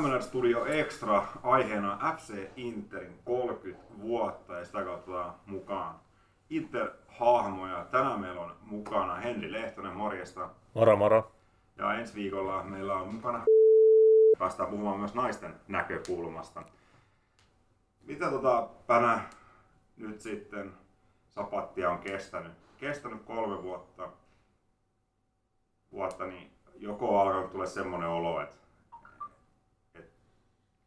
MLR Studio Extra aiheena FC Interin 30 vuotta ja sitä kautta mukaan Inter-hahmoja. Tänään meillä on mukana Henri Lehtonen, morjesta. Moro moro. Ja ensi viikolla meillä on mukana päästään puhumaan myös naisten näkökulmasta. Mitä tota Pänä nyt sitten sapattia on kestänyt? Kestänyt kolme vuotta. Vuotta, niin joko alkanut tulla semmoinen olo, että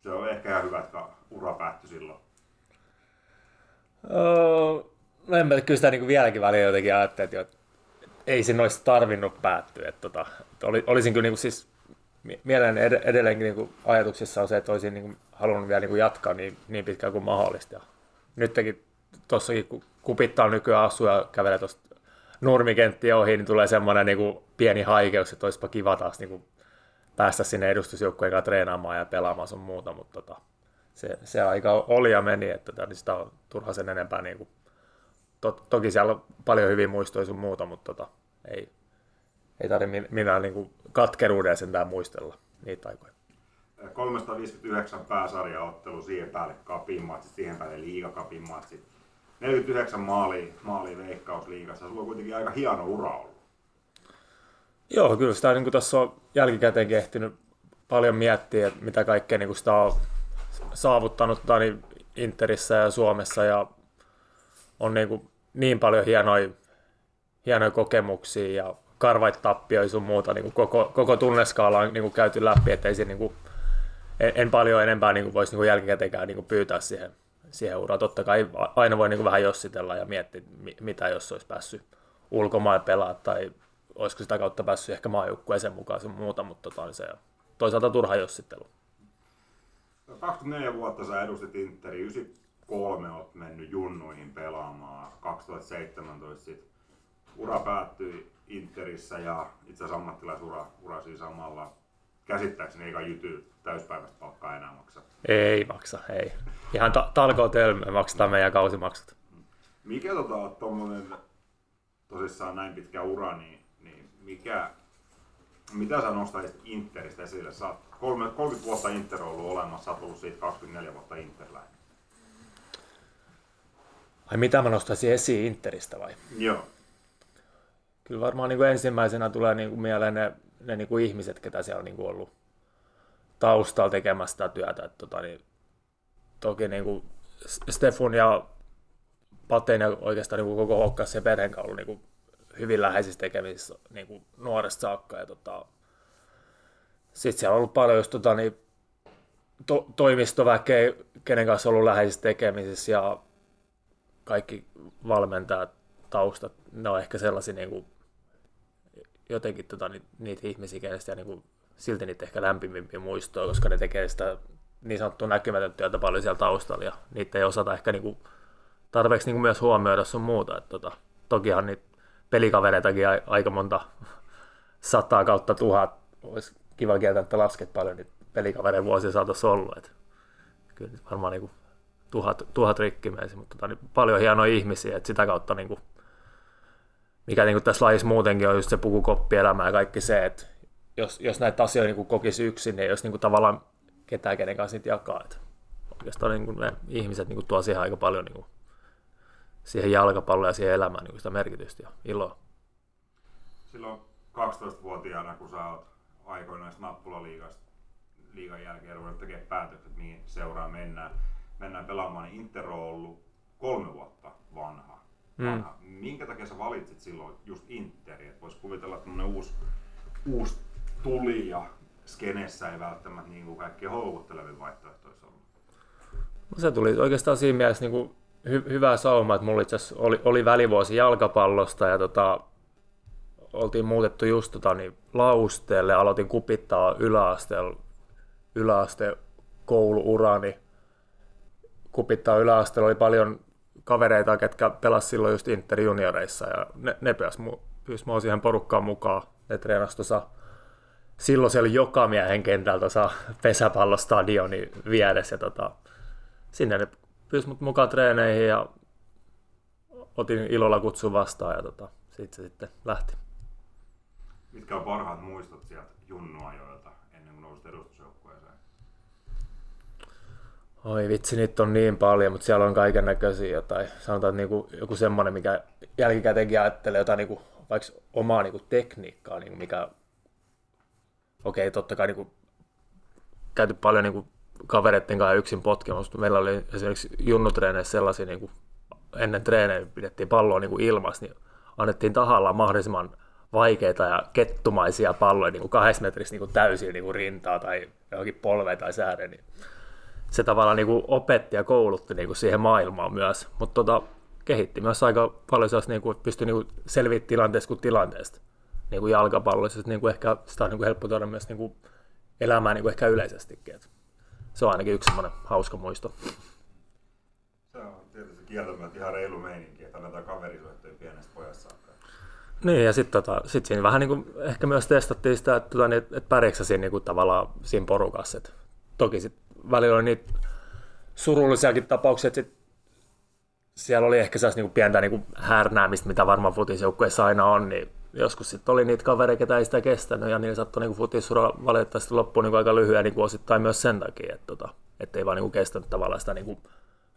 se on ehkä ihan hyvä, että ura päättyi silloin. Öö, no en mä kyllä sitä niin vieläkin välillä jotenkin ajattelin, että ei sen olisi tarvinnut päättyä. Että tota, että oli, olisin kyllä niin kuin siis mielen edelleenkin niin kuin ajatuksissa on se, että olisin niin kuin halunnut vielä niin kuin jatkaa niin, niin pitkään kuin mahdollista. Ja nytkin tuossakin, kun kupittaa nykyään asuu ja kävelee tuosta nurmikenttiä ohi, niin tulee semmoinen niin kuin pieni haikeus, että olisipa kiva taas niin kuin päästä sinne edustusjoukkueen treenaamaan ja pelaamaan sun muuta, mutta tota, se, se, aika oli ja meni, että niin sitä on turha sen enempää. Niin kuin, to, toki siellä on paljon hyviä muistoja sun muuta, mutta tota, ei, ei tarvitse minä niin kuin katkeruuden sentään muistella niitä aikoja. 359 pääsarjaottelu, siihen päälle kapin matsit, siihen päälle liigakapin matsit. 49 maali, maali veikkausliigassa. Sulla on kuitenkin aika hieno ura ollut. Joo, kyllä sitä niin tässä on jälkikäteen ehtinyt paljon miettiä, että mitä kaikkea niin kuin sitä on saavuttanut niin Interissä ja Suomessa ja on niin, kuin niin paljon hienoja, hienoja kokemuksia ja karvait tappioja sun muuta, niin kuin koko, koko tunneskaala on niin kuin käyty läpi, että ei se niin kuin, en, en, paljon enempää niin kuin voisi niin kuin jälkikäteenkään niin kuin pyytää siihen, siihen uraan. Totta kai aina voi niin kuin vähän jossitella ja miettiä, mitä jos olisi päässyt ulkomaan pelaa tai olisiko sitä kautta päässyt ehkä maajoukkueeseen mukaan sun muuta, mutta tota, niin se toisaalta turha jossittelu. 24 vuotta sä edustit Interi, 93 oot mennyt junnuihin pelaamaan, 2017 sit ura päättyi Interissä ja itse asiassa ammattilaisura ura siis samalla. Käsittääkseni eikä Jyty täyspäiväistä palkkaa enää maksa. Ei maksa, ei. Ihan ta- talkoot me maksetaan meidän kausimaksut. Mikä tota, tommonen tosissaan näin pitkä ura, niin mikä, mitä sä nostaisit Interistä esille? Sä oot 30 vuotta Inter on ollut olemassa, sä oot ollut siitä 24 vuotta Interläinen. Ai mitä mä nostaisin esiin Interistä vai? Joo. Kyllä varmaan niin kuin ensimmäisenä tulee niin kuin mieleen ne, ne niin kuin ihmiset, ketä siellä on niin kuin ollut taustalla tekemässä sitä työtä. Että, tota, niin, toki niin kuin Stefun ja Paten ja oikeastaan niin kuin koko Hokkas ja perheen ollut niin kuin hyvin läheisissä tekemisissä niin kuin nuoresta saakka. Ja, tota, sitten siellä on ollut paljon just, tota, niin, to, toimistoväkeä, kenen kanssa on ollut läheisissä tekemisissä ja kaikki valmentajat, taustat, ne on ehkä sellaisia niin kuin, jotenkin tota, niitä ihmisiä, kenestä niin kuin, silti niitä ehkä lämpimimpiä muistoja, koska ne tekee sitä niin sanottua näkymätöntä työtä paljon siellä taustalla ja niitä ei osata ehkä niin kuin, tarpeeksi niin kuin myös huomioida sun muuta. Et, tota, tokihan niitä pelikavereitakin aika monta sataa kautta tuhat, olisi kiva kieltä, että lasket paljon niitä pelikavereita vuosia saatossa ollut. Et, kyllä varmaan niin kuin, tuhat, tuhat rikkimeisiä, mutta tota, niin paljon hienoja ihmisiä, että sitä kautta niin kuin, mikä niin kuin tässä lajissa muutenkin on just se pukukoppielämä ja kaikki se, että jos, jos näitä asioita niin kuin kokisi yksin, niin ei olisi niin kuin tavallaan ketään, kenen kanssa niitä jakaa. Että oikeastaan niin kuin ne ihmiset niin kuin tuo siihen aika paljon niin kuin, siihen jalkapalloon ja siihen elämään niin sitä merkitystä ja iloa. Silloin 12-vuotiaana, kun sä oot aikoinaan nappulaliigasta liigan jälkeen ruvennut tekemään päätökset, mihin seuraa mennään, mennään pelaamaan, niin Inter on ollut kolme vuotta vanha. Mm. vanha. Mm. Minkä takia sä valitsit silloin just Interi? Voisi kuvitella, että uusi, uusi tuli ja skenessä ei välttämättä niin kuin kaikki houkuttelevin vaihtoehto olisi ollut. No se tuli oikeastaan siinä mielessä niin kuin hy- hyvä sauma, että mulla itse oli, oli välivuosi jalkapallosta ja tota, oltiin muutettu just tota, niin lausteelle, aloitin kupittaa yläasteella, yläaste kouluurani. Kupittaa yläasteella oli paljon kavereita, ketkä pelasivat silloin just Inter junioreissa ja ne, ne pyysi mua siihen porukkaan mukaan. Ne treenasi silloin siellä joka miehen kentältä tuossa pesäpallostadioni vieressä tota, sinne ne pyysi mut mukaan treeneihin ja otin ilolla kutsun vastaan ja tota, siitä se sitten lähti. Mitkä on parhaat muistot sieltä junnuajoilta ennen kuin nousit edustusjoukkueeseen? Oi vitsi, niitä on niin paljon, mutta siellä on kaiken näköisiä jotain. Sanotaan, että niinku, joku semmoinen, mikä jälkikäteenkin ajattelee jotain niinku, vaikka omaa niinku, tekniikkaa, niinku, mikä okei, okay, totta kai niinku, käyty paljon niinku, kavereiden kanssa yksin potkimassa. Meillä oli esimerkiksi junnutreeneissä sellaisia, niinku, ennen treenejä pidettiin palloa niinku, ilmassa, niin annettiin tahalla mahdollisimman vaikeita ja kettumaisia palloja niin kuin kahdessa metrissä niin kuin täysin niin kuin rintaa tai johonkin polveen tai säädä, niin se tavallaan niin kuin opetti ja koulutti niin kuin siihen maailmaan myös, mutta tota, kehitti myös aika paljon sellaista, niin kuin, pystyi niin selviämään tilanteesta kuin tilanteesta niin kuin jalkapallossa, niin kuin ehkä sitä on niin kuin helppo tuoda myös niin kuin elämään niin kuin ehkä yleisestikin. Et se on ainakin yksi semmoinen hauska muisto. Se on tietysti kieltämättä ihan reilu meininki, että annetaan kaverisuhteita pienestä pojasta niin, ja sitten tota, sit siinä vähän niin kuin, ehkä myös testattiin sitä, että, tota, että, että pärjääkö siinä niin kuin, tavallaan siinä porukassa. Et toki sit välillä oli niitä surullisiakin tapauksia, että sit siellä oli ehkä sellaista niin kuin pientä niin kuin härnäämistä, mitä varmaan futisjoukkueessa aina on, niin joskus sitten oli niitä kavereita, ketä ei sitä kestänyt, ja niillä saattoi niin futissura valitettavasti loppuun niin aika lyhyen niin kuin osittain myös sen takia, että tota, ei vaan niin kuin kestänyt tavallaan sitä niin kuin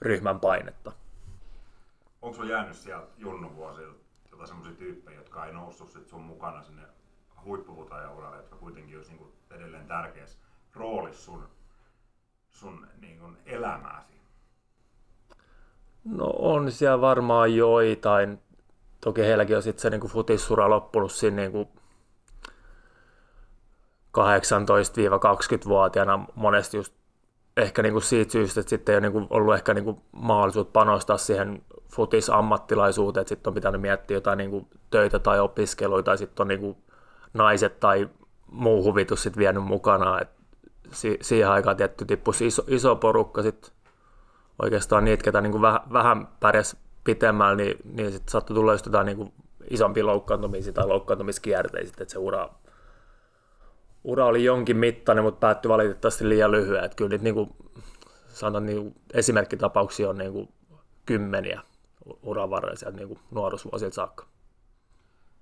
ryhmän painetta. Onko sinulla jäänyt sieltä Junnu vuosilta tota semmoisia tyyppejä, jotka ei noussut sit sun mukana sinne huippuvutajauralle, jotka kuitenkin olisi niin edelleen tärkeässä roolissa sun, sun niin kuin elämääsi? No on siellä varmaan joitain. Toki heilläkin on sitten se niin futissura loppunut siinä niin 18-20-vuotiaana monesti just ehkä niin kuin siitä syystä, että sitten ei ole niin kuin ollut ehkä niin kuin mahdollisuutta panostaa siihen futis-ammattilaisuuteen, että sitten on pitänyt miettiä jotain niin kuin töitä tai opiskeluita, tai sitten on niin kuin naiset tai muu huvitus sitten vienyt mukana. Et si- siihen aikaan tietty tippuisi iso, iso porukka sitten oikeastaan niitä, ketä niin kuin väh, vähän pärjäs pitemmällä, niin, niin sitten saattoi tulla just jotain niin isompia loukkaantumisia tai loukkaantumiskierteitä, että se ura, ura oli jonkin mittainen, mutta päättyi valitettavasti liian lyhyen. Että kyllä niitä niin kuin, sanon, niin kuin esimerkkitapauksia on niin kuin kymmeniä uran varrella sieltä niin nuoruusvuosilta saakka.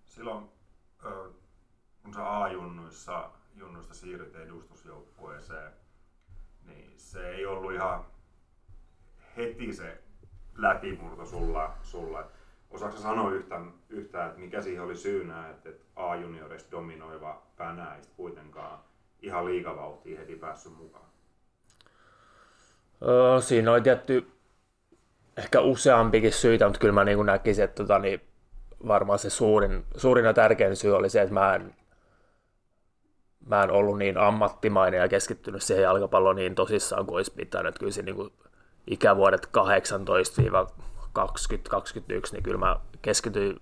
Silloin, kun sä A-junnuissa junnuista siirryt edustusjoukkueeseen, niin se ei ollut ihan heti se läpimurto sulla. sulla. Osaatko sanoa yhtään, yhtä, että mikä siihen oli syynä, että, että A-junioreista dominoiva Pänä ei kuitenkaan ihan liikavauhtiin heti päässyt mukaan? Öö, siinä oli tietty ehkä useampikin syitä, mutta kyllä mä niin näkisin, että tota, niin varmaan se suurin, suurin ja tärkein syy oli se, että mä en, mä en ollut niin ammattimainen ja keskittynyt siihen jalkapalloon niin tosissaan kuin olisi pitänyt. Kyllä se niin kuin ikävuodet 18-20-21, niin kyllä mä keskityin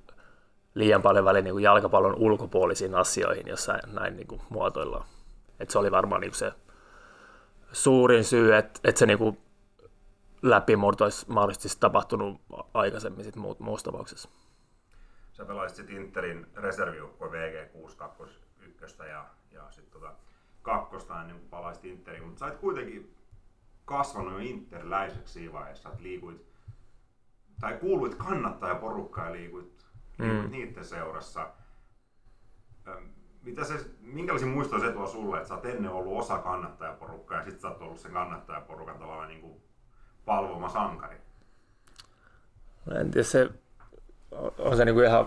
liian paljon väliin niin jalkapallon ulkopuolisiin asioihin, jos näin niin kuin muotoillaan. Et se oli varmaan niin kuin se suurin syy, että, että se niin kuin läpimurto olisi mahdollisesti tapahtunut aikaisemmin sit muut, muussa tapauksessa. Sä pelasit sitten Interin reservijoukkue VG6 ykköstä ja, ja sitten tota kakkosta ennen kuin palaisit Interiin, mutta sä et kuitenkin kasvanut jo interläiseksi siinä vaiheessa, että liikuit, tai kuuluit kannattajaporukkaan ja liikuit, liikuit mm. niiden seurassa. Mitä se, minkälaisia muistoja se tuo sulle, että sä oot ennen ollut osa kannattajaporukkaa ja sitten sä oot ollut sen kannattajaporukan tavallaan niin kuin valvoma sankari? En tiedä, se on se niin kuin ihan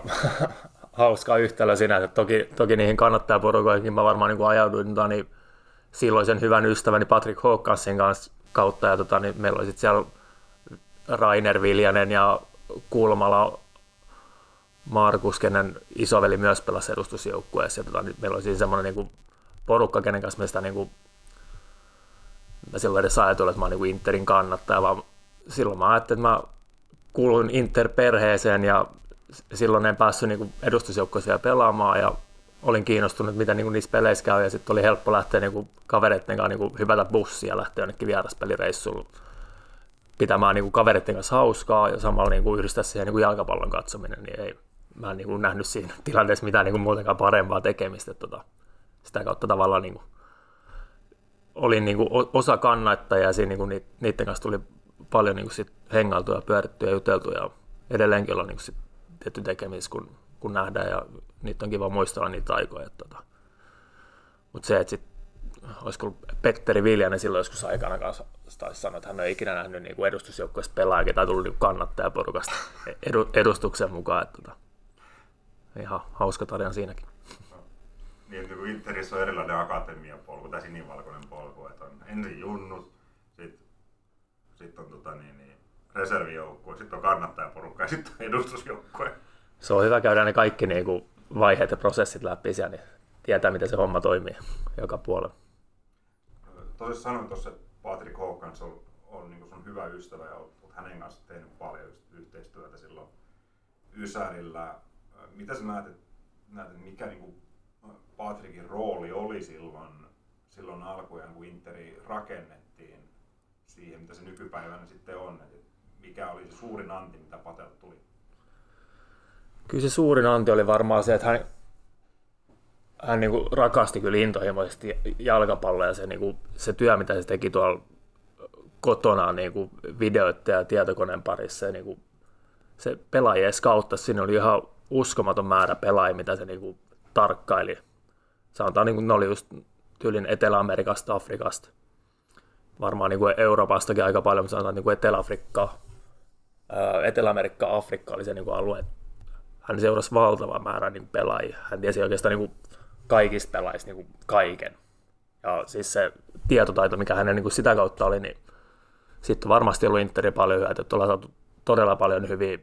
hauska yhtälö sinänsä. Toki, toki niihin kannattaa porukoihin mä varmaan niin kuin ajauduin tota, niin silloisen hyvän ystäväni Patrick Hawkinsin kanssa kautta. Ja tota, niin meillä oli sitten siellä Rainer Viljanen ja Kulmala Markus, kenen isoveli myös pelasi edustusjoukkueessa. Ja tota, niin meillä oli siinä semmoinen niin porukka, kenen kanssa me sitä niin kuin mä silloin edes ajatellut, että mä oon niin Interin kannattaja, vaan silloin mä ajattelin, että mä kuulun Inter-perheeseen ja silloin en päässyt niin edustusjoukkoisia pelaamaan ja olin kiinnostunut, mitä niin niissä peleissä käy ja sitten oli helppo lähteä niin kavereiden kanssa niin hyvätä bussia lähteä jonnekin vieraspelireissuun pitämään niin kavereiden kanssa hauskaa ja samalla niin yhdistää siihen niin jalkapallon katsominen, niin ei, mä en niin nähnyt siinä tilanteessa mitään niin muutenkaan parempaa tekemistä. Tota, sitä kautta tavallaan niin kuin olin niin kuin osa kannattajia ja siinä niin kuin niiden kanssa tuli paljon niin kuin sit hengailtu ja pyöritty ja juteltu ja edelleenkin ollaan niin kuin sit tietty tekemistä, kun, kun nähdään ja niitä on kiva muistella niitä aikoja. Tota. Mutta se, että sit olisiko Petteri Viljanen silloin joskus aikana kanssa taisi sanoa, että hän ei ikinä nähnyt niin kuin edustusjoukkueesta pelaajia tai tullut niin kannattajaporukasta edu, edustuksen mukaan. Että, tota, ihan hauska tarina siinäkin. Niin, kun Interissä on erilainen akatemiapolku tai sinivalkoinen polku, että on ensin junnut, sitten sit on tota, niin, niin, reservijoukkue, sitten on kannattajaporukka ja sitten on edustusjoukkue. Se on hyvä käydä ne kaikki niin kuin, vaiheet ja prosessit läpi siellä, niin tietää, miten se homma toimii joka puolella. Toisin sanoin tuossa, että Patrick Hawkins on, on niin sun hyvä ystävä ja olet hänen kanssa tehnyt paljon yhteistyötä silloin Ysärillä. Mitä sä näet, näet mikä niin kuin Patrickin rooli oli silloin, silloin alkujaan, kun Interi rakennettiin siihen, mitä se nykypäivänä sitten on? Et mikä oli se suurin anti, mitä Patelta tuli? Kyllä se suurin anti oli varmaan se, että hän, hän niin kuin rakasti kyllä intohimoisesti jalkapalloa ja se, niin kuin, se työ, mitä se teki tuolla kotona niin kuin videoiden ja tietokoneen parissa. Ja niin kuin, se pelaajien kautta sinne oli ihan uskomaton määrä pelaajia, mitä se niin kuin, tarkkaili. Sanotaan, niin kuin, ne oli just tyylin Etelä-Amerikasta, Afrikasta. Varmaan niin kuin Euroopastakin aika paljon, mutta sanotaan niin kuin Etelä-Afrikka, Etelä-Amerikka, Afrikka oli se niin kuin alue. Hän seurasi valtava määrä niin pelaajia. Hän tiesi oikeastaan niin kuin kaikista pelaajista niin kuin kaiken. Ja siis se tietotaito, mikä hänen niin kuin sitä kautta oli, niin sitten varmasti ollut Interi paljon hyötyä, ollaan saatu todella paljon hyviä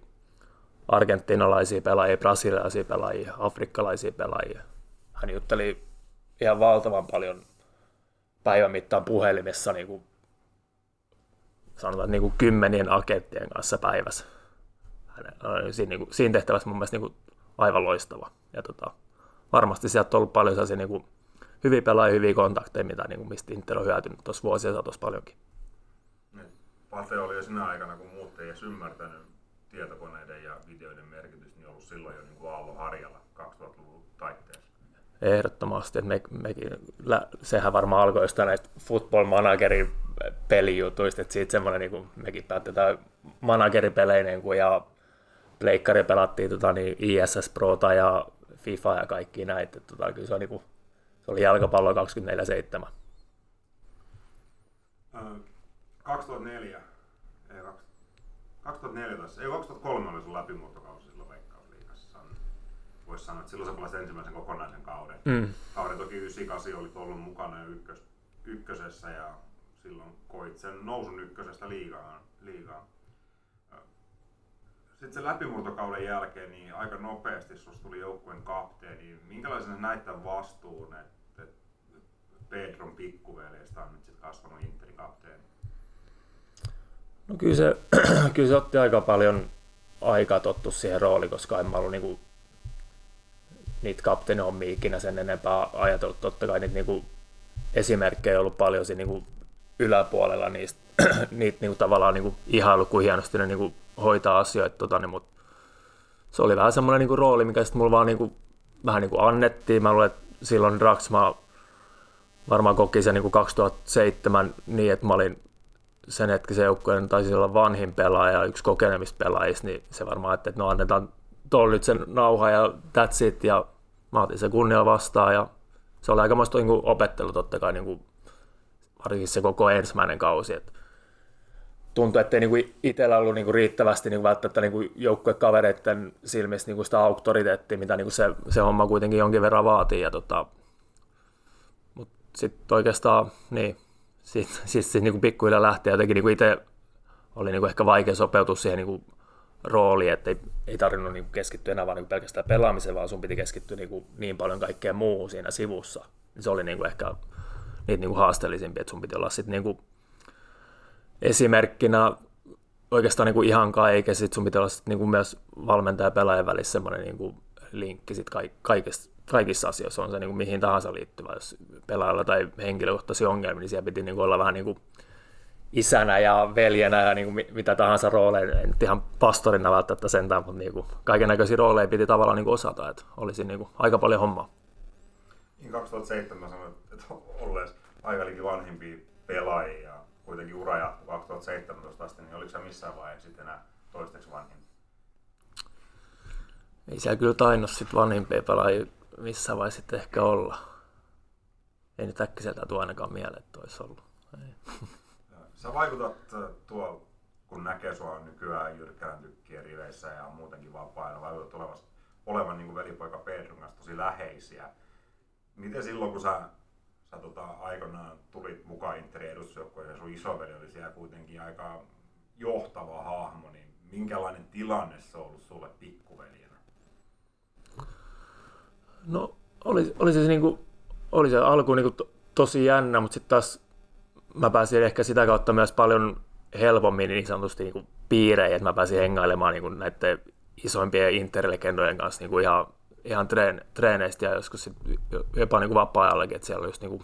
argentinalaisia pelaajia, brasilialaisia pelaajia, afrikkalaisia pelaajia. Hän jutteli ihan valtavan paljon päivän mittaan puhelimessa niin kuin, sanotaan niin kuin kymmenien agenttien kanssa päivässä. Siinä, niin kuin, siinä tehtävässä mun mielestä niin kuin, aivan loistava. Ja tota, varmasti sieltä on ollut paljon sellaisia niin kuin, hyviä pelaajia, hyviä kontakteja, mitä, niin kuin, mistä Inter on hyötynyt tuossa vuosia saatossa paljonkin. Pate oli jo sinä aikana, kun muut ei edes ymmärtänyt tietokoneiden ja videoiden merkitys, niin ollut silloin jo niin kuin Aallon harjalla 2000-luvun taitteessa. Ehdottomasti. Että me, mekin, sehän varmaan alkoi jostain näistä football managerin pelijutuista, että siitä semmoinen, niin kuin mekin päätetään manageripelejä niin kuin, ja pleikkari pelattiin tota, niin ISS Prota ja FIFA ja kaikki näitä. Tota, kyllä se, on, niin kuin, se oli jalkapallo 24-7. 2004, ei 2014, ei 2003 oli sun läpimurtokausi silloin Veikkausliigassa. Voisi sanoa, että silloin sä pelasit ensimmäisen kokonaisen kauden. Mm. Kauden toki 98 oli ollut mukana jo ykkös, ykkösessä ja silloin koit sen nousun ykkösestä liigaan. liigaan. Sitten sen läpimurtokauden jälkeen niin aika nopeasti susta tuli joukkueen kapteeni. Minkälaisen näit tämän vastuun, että Pedron pikkuveljestä on nyt sitten kasvanut Interin kapteeni? No kyllä se, kyllä se otti aika paljon aikaa tottu siihen rooliin, koska en mä ollut niinku, niitä kapteenihommia ikinä sen enempää ajatellut. Totta kai niitä niinku, esimerkkejä on ollut paljon siinä niinku, yläpuolella niistä, niitä niinku, tavallaan niinku, ihailu, kuin hienosti ne niinku, hoitaa asioita. Tota, niin, mutta se oli vähän semmoinen niinku, rooli, mikä sitten mulla vaan niinku, vähän niinku, annettiin. Mä luulen, että silloin Draxma varmaan koki sen niinku 2007 niin, että mä olin sen hetkisen joukkueen taisi olla vanhin pelaaja, yksi kokenemista pelaajista, niin se varmaan, että no annetaan tuolla nyt sen nauha ja that's it, ja mä otin sen kunnialla vastaan, ja se oli aika niin kuin opettelu totta kai, niin kuin, varsinkin se koko ensimmäinen kausi, että tuntui, että ei niin itsellä ollut niin kuin riittävästi niin kuin välttämättä niin kuin joukkuekavereiden silmissä niin kuin sitä auktoriteettia, mitä niin kuin se, se homma kuitenkin jonkin verran vaatii. Ja tota, mutta sitten oikeastaan, niin, sitten siis, siis niin kuin pikkuhiljaa lähti ja jotenkin niin kuin itse oli niin kuin ehkä vaikea sopeutua siihen niin kuin rooliin, että ei, ei tarvinnut niin kuin keskittyä enää vaan niin kuin pelkästään pelaamiseen, vaan sun piti keskittyä niin, kuin niin paljon kaikkea muuhun siinä sivussa. Se oli niin kuin ehkä niitä niin kuin haasteellisimpia, että sun piti olla sitten niin kuin esimerkkinä oikeastaan niin kuin ihan kaiken, sitten sun piti olla sit niin kuin myös valmentaja ja pelaajan välissä semmoinen niin kuin linkki sit kaikista kaikissa asioissa, on se niin kuin mihin tahansa liittyvä, jos pelaajalla tai henkilökohtaisia ongelmia, niin siellä piti niin kuin olla vähän niin kuin isänä ja veljenä ja niin kuin mitä tahansa rooleja, en nyt ihan pastorina välttämättä sentään, mutta niin kuin kaiken näköisiä rooleja piti tavallaan niin kuin osata, että olisi niin kuin aika paljon hommaa. Niin 2007 sanoit, että olleet aika vanhimpia pelaajia kuitenkin ura jatkuu 2017 asti, niin oliko se missään vaiheessa sitten enää toistaiseksi vanhin? Ei siellä kyllä tainnut sitten vanhimpia pelaajia missä vai sitten ehkä olla. ei nyt äkkiseltä tuo ainakaan mieleen, että olisi ollut. Ei. Sä vaikutat tuolla, kun näkee sua nykyään Jyrkkälän tykkien riveissä ja muutenkin vapaa-ajalla, vaikutat olevan, olevan niin kuin velipoika Pedron kanssa tosi läheisiä. Miten silloin, kun sä, sä tota, aikoinaan tulit mukaan Interin edustusjoukkoon ja sun isoveli oli siellä kuitenkin aika johtava hahmo, niin minkälainen tilanne se on ollut sulle pikkuveljenä? No oli, oli se, niinku, oli se alku niinku to, tosi jännä, mutta sitten taas mä pääsin ehkä sitä kautta myös paljon helpommin niin sanotusti niinku piireihin, että mä pääsin hengailemaan niinku näiden isoimpien interlegendojen kanssa niinku ihan, ihan treen, treeneistä ja joskus sit jopa niinku vapaa-ajallakin, että siellä oli just niinku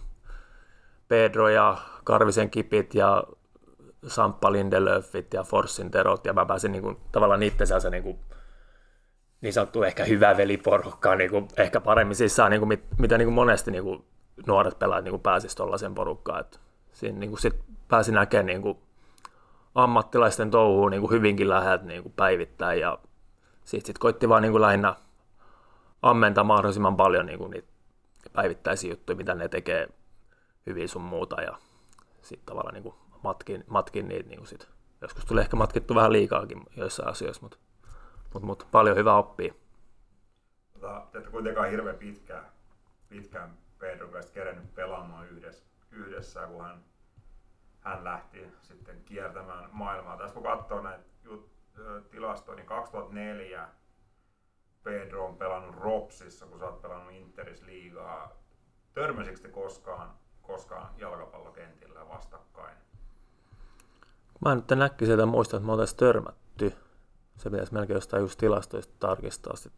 Pedro ja Karvisen kipit ja Samppa Lindelöfit ja Forssin terot, ja mä pääsin niin kuin, tavallaan niiden sellaisen niin, kuin, niin sanottu ehkä hyvä veliporukkaan niin kuin, ehkä paremmin sisään, niin kuin, mit, mitä niin kuin monesti niin kuin, nuoret pelaajat niin pääsisivät tuollaiseen porukkaan. Et siinä niin kuin, sit pääsi näkemään niin kuin, ammattilaisten touhuun niin kuin hyvinkin läheltä niin kuin päivittäin, ja siitä sitten koitti vaan niin kuin, lähinnä ammentaa mahdollisimman paljon niin kuin, niitä päivittäisiä juttuja, mitä ne tekee hyvin sun muuta, ja sitten tavallaan niin kuin, matkin, matkin niitä niin sit. Joskus tulee ehkä matkittu vähän liikaakin joissain asioissa, mutta mut, mut, paljon hyvää oppia. Tota, te ette kuitenkaan hirveän pitkään, pitkään Pedron kanssa kerennyt pelaamaan yhdessä, yhdessä, kun hän, hän lähti sitten kiertämään maailmaa. Tässä kun katsoo näitä tilastoja, niin 2004 Pedro on pelannut Ropsissa, kun sä oot pelannut Interis liigaa. Törmäsitkö te koskaan, koskaan jalkapallokentillä vastakkain? Mä nyt näkkisin, että muista, että me oltaisiin törmätty. Se pitäisi melkein jostain just tilastoista tarkistaa. Sit.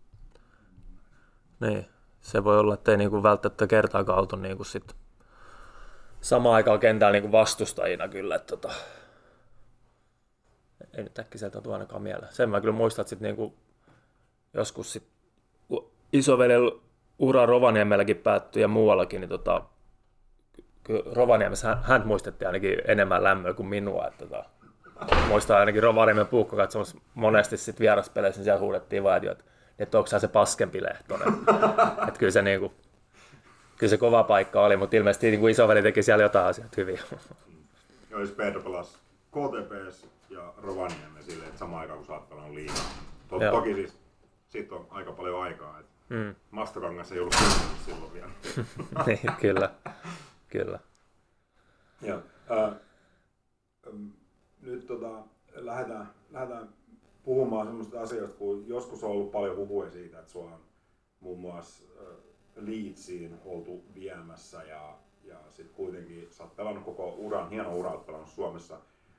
Niin, se voi olla, että ei niinku välttämättä kertaakaan oltu niinku sit samaan aikaan kentällä niinku vastustajina kyllä. Että tota, ei nyt äkkiseltä tule ainakaan mieleen. Sen mä kyllä muistan, että sit niinku joskus sit isoveljen ura Rovaniemelläkin päättyi ja muuallakin, niin tota, Rovaniemessä hän, hän muistettiin ainakin enemmän lämmöä kuin minua. Että tota, muistan ainakin Rovaniemen puukko katsomassa monesti sit vieraspeleissä, niin siellä huudettiin vaan, että, että onko se paskempi lehtonen. että kyllä se, niinku, kyllä se kova paikka oli, mutta ilmeisesti niin kuin isoveli teki siellä jotain asioita hyvin. Joo, siis Pedro pelasi KTPS ja Rovaniemi silleen, että samaan aikaan kun sä oot pelannut liikaa. To- toki siis siitä on aika paljon aikaa. Että mm. Mastokangas ei ollut silloin vielä. niin, kyllä. Kyllä. Joo. Äh, nyt tota, lähdetään, lähdetään puhumaan sellaisista asioista, kun joskus on ollut paljon huhuja siitä, että sua on muun muassa äh, Leedsiin oltu viemässä ja, ja sitten kuitenkin sä oot pelannut koko uran, hieno ura oot pelannut Suomessa.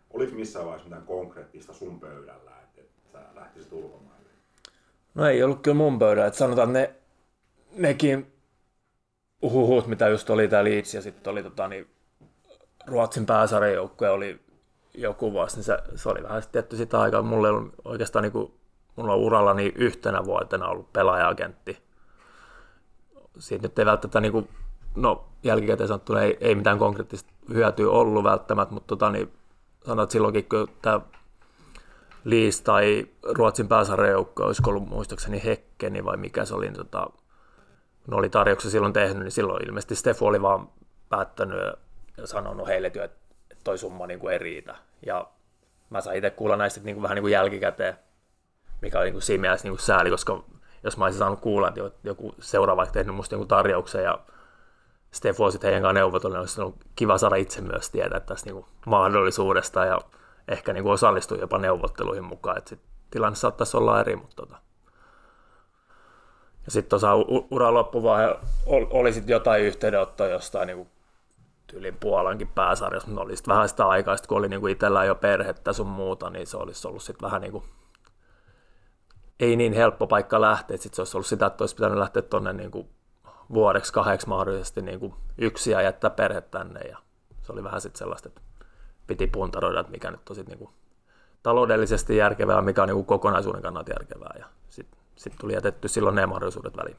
Oliko missään vaiheessa mitään konkreettista sun pöydällä, että, että sä lähtisit ulkomaille? No ei ollut kyllä mun pöydällä, että sanotaan ne, nekin huhut, mitä just oli tää Leeds ja sitten oli tota, niin, Ruotsin pääsarjajoukkue oli joku vuosi, niin se, se oli vähän tietty sitä aikaa. Mulla ei ollut oikeastaan niin kuin, mulla on urallani yhtenä vuotena ollut pelaaja-agentti. Siitä nyt ei välttämättä, niin kuin, no jälkikäteen sanottuna ei, ei mitään konkreettista hyötyä ollut välttämättä, mutta tota, niin, sanotaan, että silloinkin kun tämä Liis tai Ruotsin pääsarjajoukkue, olisiko ollut muistaakseni Hekkeni vai mikä se oli, niin tota, ne oli tarjouksia silloin tehnyt, niin silloin ilmeisesti Steffu oli vaan päättänyt ja sanonut heille, että toi summa niin kuin ei riitä. Ja mä sain itse kuulla näistä niin kuin vähän niin kuin jälkikäteen, mikä oli niin kuin siinä mielessä niin kuin sääli, koska jos mä olisin saanut kuulla, että joku seuraava vaikka tehnyt musta jonkun tarjouksen ja Steffu olisi heidän kanssa neuvotellut, niin olisi ollut kiva saada itse myös tietää tästä niin kuin mahdollisuudesta ja ehkä niin kuin osallistua jopa neuvotteluihin mukaan, että sit tilanne saattaisi olla eri, mutta tota, ja sitten tuossa uran loppuvaihe oli sitten jotain yhteydenottoa jostain niin tyylin Puolankin pääsarjassa, mutta oli vähän sitä aikaa, kun oli niin itsellään jo perhettä sun muuta, niin se olisi ollut sitten vähän niin kuin, ei niin helppo paikka lähteä, sitten se olisi ollut sitä, että olisi pitänyt lähteä tuonne niin kuin vuodeksi, kahdeksi mahdollisesti niin kuin yksi ja jättää perhe tänne ja se oli vähän sitten sellaista, että piti puntaroida, että mikä nyt on sitten niin kuin taloudellisesti järkevää, mikä on niin kuin kokonaisuuden kannalta järkevää ja sitten sitten tuli jätetty silloin ne mahdollisuudet väliin.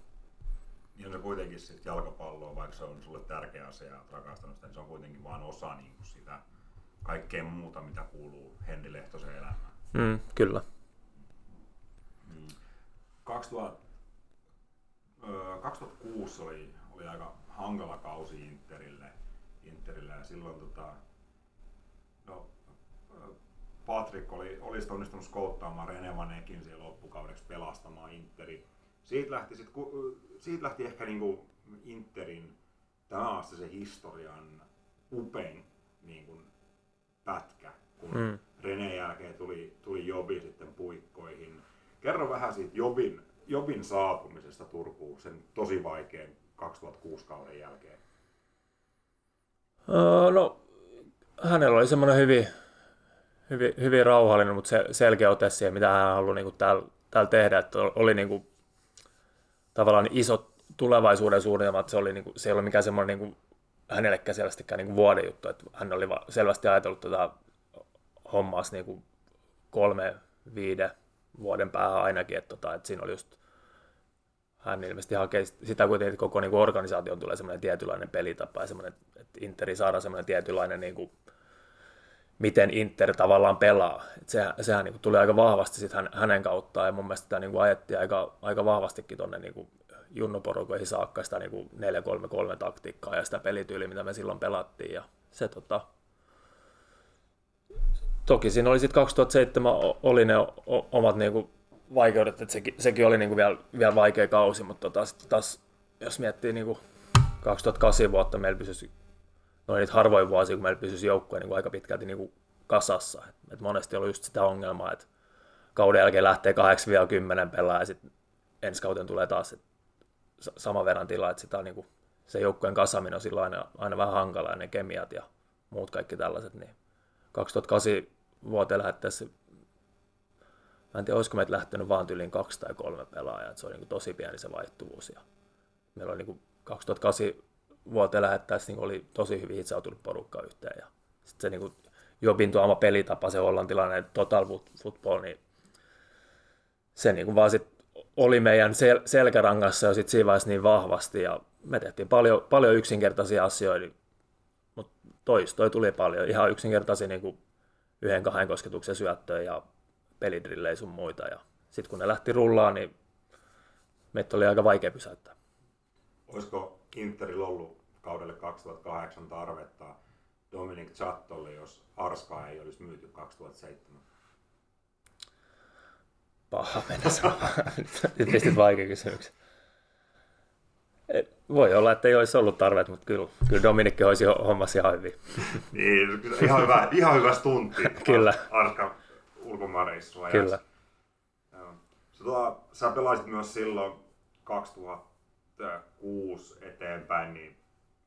Ja no kuitenkin sit jalkapalloa, vaikka se on sulle tärkeä asia ja rakastanut sitä, niin se on kuitenkin vain osa niin kuin sitä kaikkea muuta, mitä kuuluu Henri Lehtosen elämään. Mm, kyllä. Niin. 2000, 2006 oli, oli aika hankala kausi Interille, Interille ja silloin tota, no, Patrick oli, olisi onnistunut skouttaamaan Rene Vanekin siellä loppukaudeksi pelastamaan Interi. Siitä lähti, sit, siitä lähti ehkä niinku Interin tämä se historian upein niin kuin, pätkä, kun mm. Rene jälkeen tuli, tuli Jobi sitten puikkoihin. Kerro vähän siitä Jobin, Jobin saapumisesta Turkuun sen tosi vaikean 2006 kauden jälkeen. Uh, no, hänellä oli semmoinen hyvin, hyvin, hyvin rauhallinen, mutta se, selkeä ote siihen, mitä hän halusi niin täällä, täällä tehdä. Että oli niin kuin, tavallaan isot tulevaisuuden suunnitelmat, se, oli, niin kuin, se ei ollut mikään semmoinen niin kuin, hänellekään selvästikään niin vuoden juttu. Että hän oli selvästi ajatellut tätä hommaa niin kolme, viiden vuoden päähän ainakin, että, tota, että siinä oli just hän ilmeisesti hakee sitä kuitenkin, että koko niin organisaation tulee semmoinen tietynlainen pelitapa ja semmoinen, että Interi saadaan semmoinen tietynlainen, niin kuin, miten Inter tavallaan pelaa. Että sehän, sehän niin kuin, tuli aika vahvasti sit hän, hänen kauttaan ja mun mielestä tämä niin kuin, ajettiin aika, aika vahvastikin tuonne niin kuin, junnoporukoihin saakka sitä niin kuin 4-3-3 taktiikkaa ja sitä pelityyliä, mitä me silloin pelattiin. Ja se, tota, toki siinä oli sitten 2007 oli ne omat niin kuin vaikeudet, että sekin, sekin oli niin kuin vielä, vielä vaikea kausi, mutta tota, taas jos miettii niin kuin 2008 vuotta, meillä pysyisi noin niitä harvoin vuosia, kun meillä pysyisi joukkoja niin kuin aika pitkälti niin kuin kasassa. Et, monesti oli just sitä ongelmaa, että kauden jälkeen lähtee 8-10 pelaa ja sitten ensi kauden tulee taas, että saman verran tilaa, että sitä on niin kuin, se joukkojen kasaminen on silloin aina, aina vähän hankala ja ne kemiat ja muut kaikki tällaiset, niin 2008 vuoteen lähettäessä, mä en tiedä, olisiko meitä lähtenyt vaan tyyliin kaksi tai kolme pelaajaa, että se oli niin tosi pieni se vaihtuvuus ja meillä oli niin kuin 2008 vuoteen lähettäessä niin oli tosi hyvin hitsautunut porukka yhteen ja sitten se niin kuin Jobin tuoma pelitapa, se hollantilainen total football, niin se niin kuin vaan sit oli meidän sel- selkärangassa jo sit siinä vaiheessa niin vahvasti ja me tehtiin paljon, paljon yksinkertaisia asioita, mutta toistoi tuli paljon, ihan yksinkertaisia niin kuin yhden kahden kosketuksen syöttöä ja pelidrillejä sun muita ja sitten kun ne lähti rullaan, niin meitä oli aika vaikea pysäyttää. Olisiko Interillä ollut kaudelle 2008 tarvetta Dominic Chattolle, jos Arska ei olisi myyty 2007? paha mennä Nyt pistit vaikea kysymyksen. Voi olla, että ei olisi ollut tarvet, mutta kyllä, kyllä Dominikki olisi hommassa ihan hyvin. niin, ihan hyvä, ihan hyvä stunti. kyllä. Arska ulkomaanreissua. Kyllä. Sä, tuo, sä pelasit myös silloin 2006 eteenpäin, niin,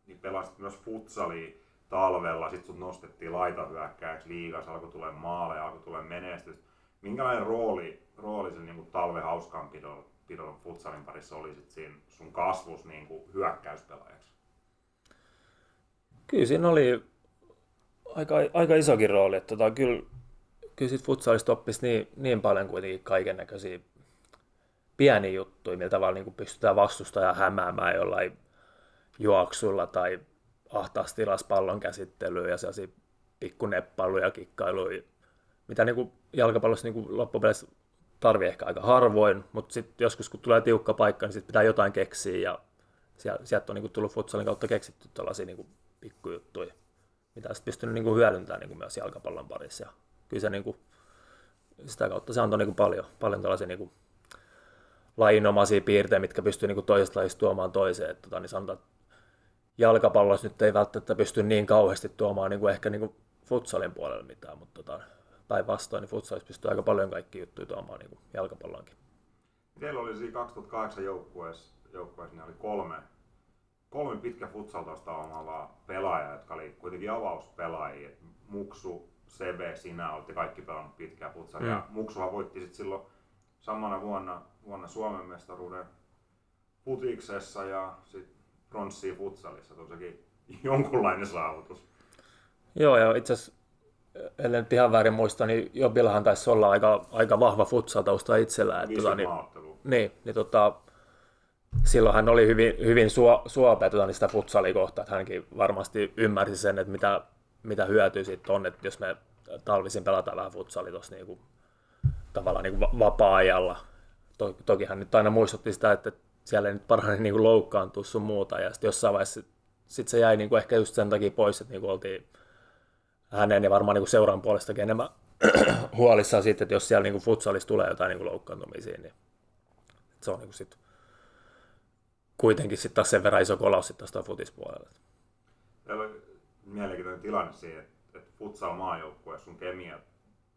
niin pelasit myös futsalia talvella. Sitten sut nostettiin laitahyökkääjäksi liigassa, alkoi tulla maaleja, alkoi tulla menestys. Minkälainen rooli rooli sen niin talven hauskanpidon pidon futsalin parissa oli sit siinä sun kasvus niin kuin hyökkäyspelaajaksi? Kyllä siinä oli aika, aika isokin rooli. Että tota, kyllä, kyllä sit futsalista oppisi niin, niin paljon kuitenkin kaiken näköisiä pieniä juttuja, millä tavalla niin pystytään vastustajaa hämäämään jollain juoksulla tai ahtaassa tilassa pallon käsittelyä ja sellaisia pikkuneppailuja, kikkailuja, mitä niin kuin jalkapallossa niin kuin loppupeleissä tarvii ehkä aika harvoin, mutta sitten joskus kun tulee tiukka paikka, niin sitten pitää jotain keksiä ja sieltä on niin tullut futsalin kautta keksitty tällaisia niin pikkujuttuja, mitä sitten pystynyt niin hyödyntämään niin myös jalkapallon parissa. Ja kyllä se niin kuin, sitä kautta se antoi niin paljon, paljon tällaisia niin lajinomaisia piirteitä, mitkä pystyy niin toisesta lajista tuomaan toiseen. Että, tota, niin sanotaan, että jalkapallossa nyt ei välttämättä pysty niin kauheasti tuomaan niin kuin ehkä niin kuin futsalin puolella mitään, mutta tota, päinvastoin, niin futsalissa pystyy aika paljon kaikki juttuja tuomaan niin jalkapallonkin. Teillä oli siinä 2008 joukkueessa, joukkueessa niin oli kolme, kolme pitkä futsaltausta omaavaa pelaajaa, jotka oli kuitenkin avauspelaajia. Muksu, Sebe, sinä olette kaikki pelannut pitkää futsalia. Mm. Muksuhan voitti sitten silloin samana vuonna, vuonna Suomen mestaruuden futiksessa ja sitten pronssia futsalissa. Tosiaankin jonkunlainen saavutus. Joo, ja itse asiassa ellen nyt ihan väärin muista, niin Jobillahan taisi olla aika, aika vahva futsaltausta itsellään. Että, tota, niin, niin, niin tota, silloin hän oli hyvin, hyvin suo, suopea tota, niin sitä futsalia kohtaa, että hänkin varmasti ymmärsi sen, että mitä, mitä hyötyä siitä on, että jos me talvisin pelataan vähän futsalia tuossa niin kuin, tavallaan niin kuin vapaa-ajalla. To, toki hän nyt aina muistutti sitä, että siellä ei nyt parhainen niin loukkaantua sun muuta. Ja sitten jossain vaiheessa sit se jäi niin kuin ehkä just sen takia pois, että niin kuin oltiin hänen ja varmaan niin kuin seuran puolestakin enemmän huolissaan siitä, että jos siellä niin kuin futsalissa tulee jotain niin kuin loukkaantumisia, niin se on niin kuin sit kuitenkin sitten taas sen verran iso kolaus sitten taas futispuolella. Mielenkiintoinen tilanne siinä, että, että futsal-maajoukkue, sun kemia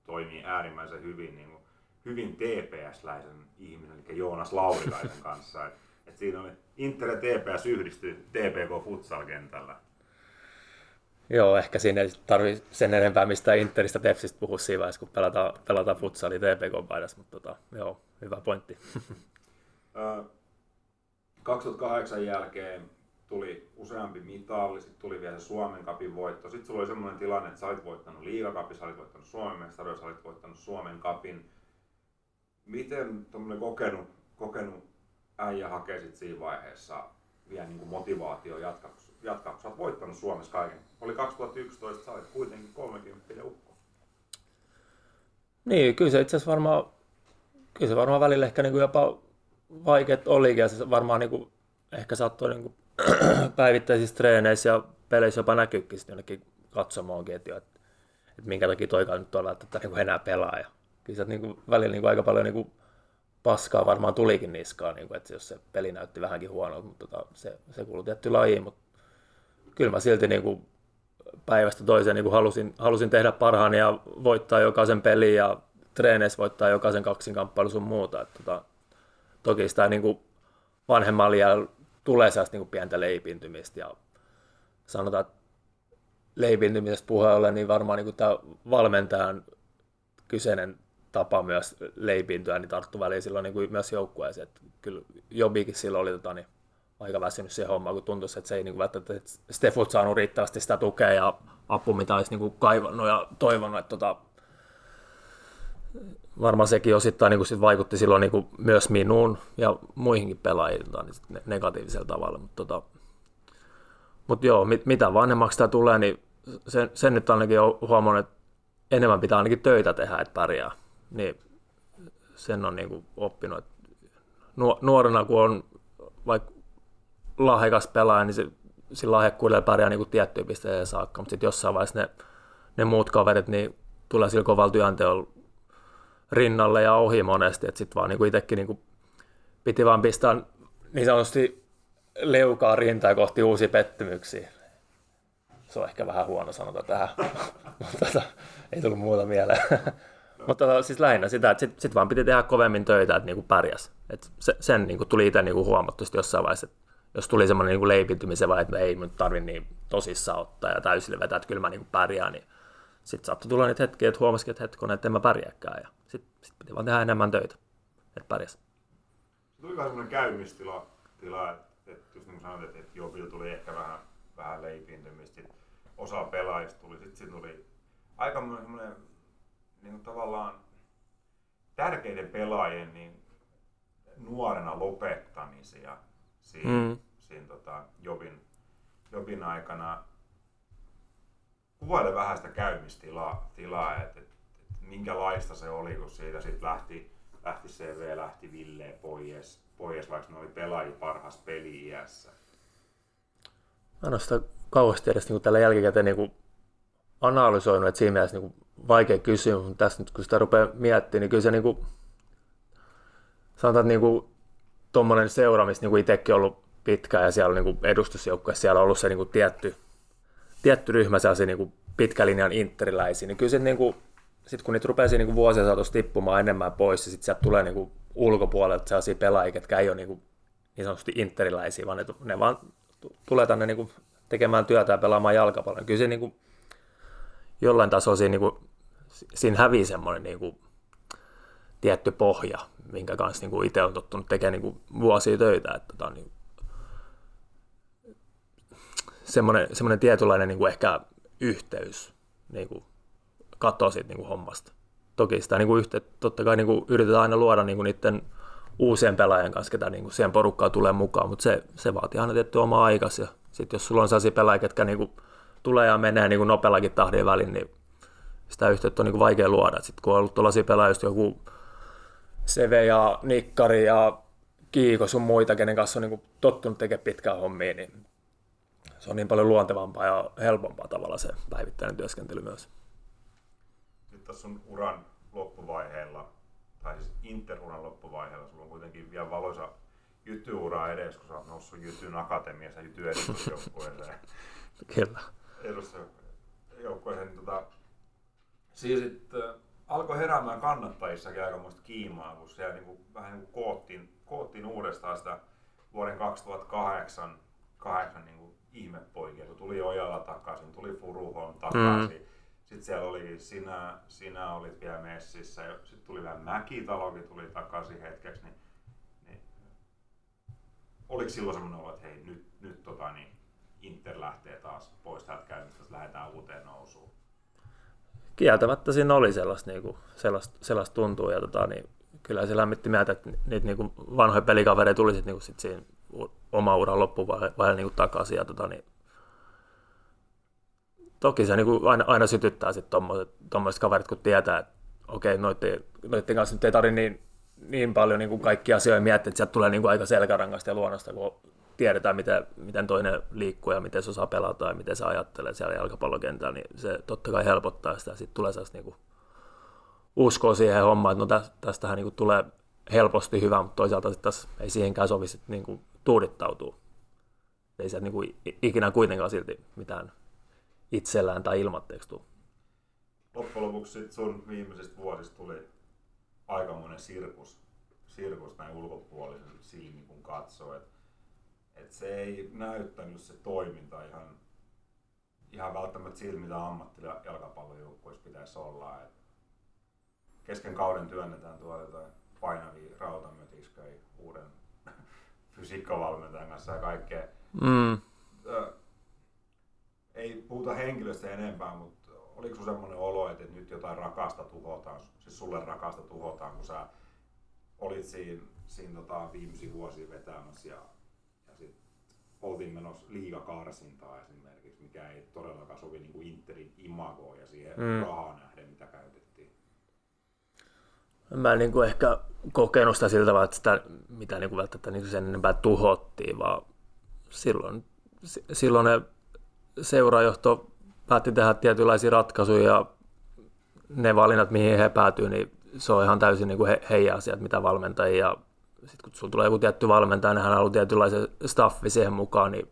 toimii äärimmäisen hyvin, niin kuin, hyvin TPS-läisen ihmisen, eli Joonas Laurilaisen kanssa. Et, et siinä oli Inter ja TPS yhdistyi TPK futsal-kentällä. Joo, ehkä siinä ei tarvi sen enempää mistä Interistä Tepsistä puhua siinä vaiheessa, kun pelataan, pelataan futsali TPK-paidassa, mutta tota, joo, hyvä pointti. 2008 jälkeen tuli useampi mitalli, sitten tuli vielä se Suomen kapin voitto. Sitten sulla oli semmoinen tilanne, että sä olit voittanut liigakapin, sä olit voittanut Suomen mestaruuden, sä olit voittanut Suomen kapin. Miten tuommoinen kokenut, kokenut äijä hakee sit siinä vaiheessa vielä niin kuin motivaatio jatkaa, jatkaa, kun sä oot voittanut Suomessa kaiken. Oli 2011, sä olit kuitenkin 30 ukko. Niin, kyllä se itse asiassa varmaan, kyllä se varmaan välillä ehkä niin kuin jopa vaikeat olikin ja se varmaan niin kuin, ehkä saattoi niin kuin, päivittäisissä treeneissä ja peleissä jopa näkyykin sitten jonnekin katsomaankin, että, että, että minkä takia toikaan nyt on välttämättä niin enää pelaa. Ja kyllä niin kuin, välillä niin kuin, aika paljon niin kuin, paskaa varmaan tulikin niskaan, niin kuin, että jos se peli näytti vähänkin huonolta, mutta tota, se, se kuului tietty lajiin, mutta kyllä mä silti niin kuin, päivästä toiseen niin kuin halusin, halusin tehdä parhaan ja voittaa jokaisen pelin ja treeneissä voittaa jokaisen kaksinkamppailu sun muuta. Että, tota, toki sitä niin kuin vanhemmalla tulee sellaista niin kuin pientä leipintymistä ja sanotaan, että leipintymisestä puheen ollen, niin varmaan niin kuin tämä valmentajan kyseinen tapa myös leipintyä, niin tarttu väliin silloin niin kuin myös joukkueeseen. Että kyllä Jobikin silloin oli tota, niin aika väsynyt siihen hommaan, kun tuntui, että se ei niin kuin välttämättä että Stefut saanut riittävästi sitä tukea ja apua, mitä olisi niin kuin kaivannut ja toivonut, että tota, varmaan sekin osittain niin sit vaikutti silloin niin myös minuun ja muihinkin pelaajille niin negatiivisella tavalla. Mutta tota, mut joo, mit, mitä vanhemmaksi tämä tulee, niin sen, sen nyt ainakin on huomannut, että enemmän pitää ainakin töitä tehdä, että pärjää. Niin sen on niin kuin oppinut. Nuorena, kun on vaikka lahjakas pelaaja, niin se, sillä lahjakkuudella pärjää niin kuin tiettyyn pisteeseen saakka, mutta sitten jossain vaiheessa ne, ne muut kaverit niin tulee sillä kovalla työnteolla rinnalle ja ohi monesti, että sitten vaan niin itsekin niin piti vaan pistää niin sanotusti leukaa rintaa kohti uusia pettymyksiä. Se on ehkä vähän huono sanota tähän, mutta tota, ei tullut muuta mieleen. mutta tota, siis lähinnä sitä, että sitten sit vaan piti tehdä kovemmin töitä, että niinku pärjäs. Et se, sen niinku tuli itse niinku huomattu jossain vaiheessa, että jos tuli semmoinen niinku leipintymisen vai, että ei nyt tarvitse niin tosissaan ottaa ja täysille vetää, että kyllä mä niinku pärjään, niin sitten saattoi tulla niitä hetkiä, että huomasikin, että hetkinen, että en mä pärjääkään. Ja sitten sit piti vaan tehdä enemmän töitä, että pärjäs. Tuli vähän semmoinen käymistila, tila, että, että just niin kuin sanoit, että, että Jobil tuli ehkä vähän, vähän leipiintymistä. Osa pelaajista tuli, sitten sit tuli aika semmoinen niin kuin tavallaan tärkeiden pelaajien niin nuorena lopettamisia siinä, mm. siinä tota, Jobin, Jobin aikana kuvaile vähän sitä käymistilaa, tilaa, että, että minkälaista se oli, kun siitä sitten lähti, lähti CV, lähti Ville pois, pois vaikka ne oli pelaajia parhaassa peli-iässä. Mä en ole sitä kauheasti edes niin tällä jälkikäteen niin analysoinut, että siinä mielessä niin vaikea kysymys, mutta tässä nyt kun sitä rupeaa miettimään, niin kyllä se niin kuin, sanotaan, että niin tuommoinen seura, missä niin itsekin ollut pitkään ja siellä on niin edustusjoukkueessa, siellä on ollut se niin kuin tietty tietty ryhmä sellaisia niin pitkän linjan interiläisiä, niin kyllä se niin kuin, sit kun niitä rupeaa niin vuosien saatossa tippumaan enemmän pois, ja sitten sieltä tulee niin kuin ulkopuolelta sellaisia pelaajia, jotka ei ole niin, kuin, niin sanotusti interiläisiä, vaan ne, ne vaan tulee tänne niin kuin tekemään työtä ja pelaamaan jalkapalloa. Kyllä se niin kuin, jollain tasolla siinä, niin kuin, siinä hävii semmoinen niin kuin, tietty pohja, minkä kanssa niin itse on tottunut tekemään niin kuin, vuosia töitä. Että, tota, niin, semmoinen, semmoinen tietynlainen niin kuin ehkä yhteys niin kuin katoaa siitä niin kuin hommasta. Toki sitä niin kuin yhte, totta kai niin kuin yritetään aina luoda niin kuin niiden uusien pelaajien kanssa, ketä niin kuin siihen porukkaan tulee mukaan, mutta se, se vaatii aina tietty oma aikas. Ja sitten jos sulla on sellaisia pelaajia, jotka niin kuin tulee ja menee niin kuin nopeallakin tahdin välin, niin sitä yhteyttä on niin kuin vaikea luoda. Sitten kun on ollut tuollaisia pelaajia, joku Seve ja Nikkari ja Kiiko sun muita, kenen kanssa on niin kuin tottunut tekemään pitkää hommia, niin se on niin paljon luontevampaa ja helpompaa tavalla se päivittäinen työskentely myös. Tässä sun uran loppuvaiheella, tai siis Interuran loppuvaiheella, sulla on kuitenkin vielä valoisa jytyura edes, kun sä oot noussut Jytyn akatemiassa ja Jyty edustusjoukkueeseen. Kyllä. Edustusjoukkueeseen, niin tota, siis sitten äh, alkoi heräämään kannattajissakin aikamoista kiimaa, kun siellä niin kuin, vähän niin kuin koottiin, koottiin uudestaan sitä vuoden 2008 kahdeksan niin kuin ihmepoikia, kun tuli Ojala takaisin, tuli Furuhon takaisin. Mm. Sitten siellä oli, sinä, sinä olit vielä messissä, sitten tuli vielä Mäkitalokin tuli takaisin hetkeksi, niin, niin oliko silloin semmoinen olo, että hei nyt, nyt tota, niin Inter lähtee taas pois täältä käynnistä, lähdetään uuteen nousuun? Kieltämättä siinä oli sellaista, niin kuin, sellaista, sellaista tuntuu ja tota, niin, kyllä se lämmitti mieltä, että niitä niin vanhoja pelikavereita tuli sitten niin sit siinä oma uran loppuvaiheella niin takaisin. Ja, tota, niin, toki se niin aina, aina sytyttää sitten tuommoiset kaverit, kun tietää, että okei, noiden, noiden kanssa nyt ei tarvitse niin, niin paljon niin kuin kaikkia asioita miettiä, että sieltä tulee niin kuin aika selkärangasta ja luonnosta, kun tiedetään, miten, miten toinen liikkuu ja miten se osaa pelata ja miten se ajattelee siellä jalkapallokentällä, niin se totta kai helpottaa sitä. Sitten tulee sellaista niin uskoa siihen hommaan, että no tästähän niin kuin tulee helposti hyvä, mutta toisaalta sitten taas ei siihenkään sovi sitten niin kuin tuudittautuu. Ei sieltä niin kuin ikinä kuitenkaan silti mitään itsellään tai ilmatteeksi tule. Loppujen lopuksi sun viimeisistä vuosista tuli aikamoinen sirkus, sirkus näin ulkopuolisen silmin kun katsoo, että et se ei näyttänyt se toiminta ihan, ihan välttämättä siltä, mitä ammattijalkapallojoukkueessa pitäisi olla. Et kesken kauden työnnetään tuolla jotain painavia rautamötiskejä uuden fysiikkavalmentajan kanssa ja kaikkea. Mm. Ei puhuta henkilöstä enempää, mutta oliko sinulla semmoinen olo, että nyt jotain rakasta tuhotaan, siis sulle rakasta tuhotaan, kun sä olit siinä, siinä tota, viimeisiä vuosia vetämässä ja, ja sit oltiin menossa liigakarsintaa esimerkiksi, mikä ei todellakaan sovi niin kuin Interin imagoon ja siihen mm. rahaan nähden, mitä käytettiin. Mä en niin kuin ehkä kokenut sitä siltä tavalla, että sitä, mitä niin kuin välttämättä niin sen enempää tuhottiin, vaan silloin, silloin ne seurajohto päätti tehdä tietynlaisia ratkaisuja ja ne valinnat, mihin he päätyy, niin se on ihan täysin niin kuin he, heidän asiat, mitä valmentajia. Sitten kun sulla tulee joku tietty valmentaja, niin hän haluaa tietynlaisen staffi siihen mukaan, niin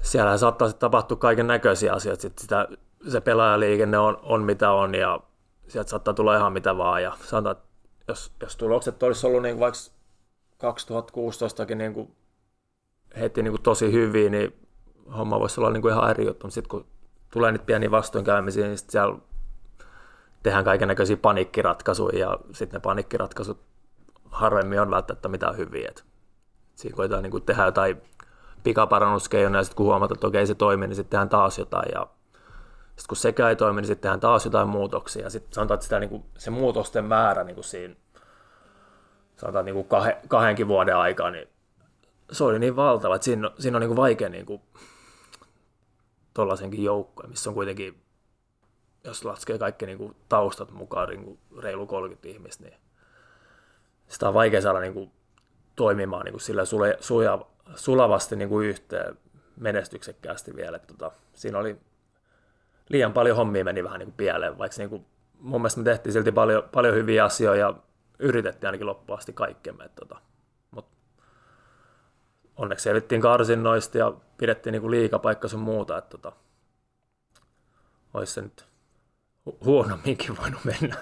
siellä saattaa sitten tapahtua kaiken näköisiä asioita. Sitten sitä, se pelaajaliikenne on, on mitä on ja sieltä saattaa tulla ihan mitä vaan. Ja sanotaan, jos, jos tulokset olisi ollut niin vaikka 2016kin niin kuin heti niin kuin tosi hyviä, niin homma voisi olla niin kuin ihan eri juttu. Sitten kun tulee niitä pieniä vastoinkäymisiä, niin sitten siellä tehdään kaiken näköisiä panikkiratkaisuja ja sitten ne panikkiratkaisut harvemmin on välttämättä mitään hyviä. Et siinä koetaan niin kuin tehdä jotain pikaparannuskeinoja ja sitten kun huomataan, että okei se toimii, niin sitten tehdään taas jotain ja sitten kun sekä ei toimi, niin sitten tehdään taas jotain muutoksia. Sitten sanotaan, että sitä, niin kuin, se muutosten määrä niin kuin siinä, sanotaan niin kuin kah, kahdenkin vuoden aikaa, niin se oli niin valtava, että siinä, siinä on niin kuin vaikea niin kuin, tuollaisenkin joukkoja, missä on kuitenkin, jos laskee kaikki niin kuin, taustat mukaan, niin kuin reilu 30 ihmistä, niin sitä on vaikea saada niin kuin, toimimaan niin kuin sillä sule, suja, sulavasti niin kuin yhteen menestyksekkäästi vielä. Että, tota, siinä oli liian paljon hommia meni vähän niin kuin pieleen, vaikka niin kuin, mun mielestä me tehtiin silti paljon, paljon hyviä asioita ja yritettiin ainakin loppuun asti kaikkemme. Tota, mutta onneksi selvittiin karsinnoista ja pidettiin niin kuin liikapaikka sun muuta, että tota, olisi se nyt hu- huonomminkin voinut mennä.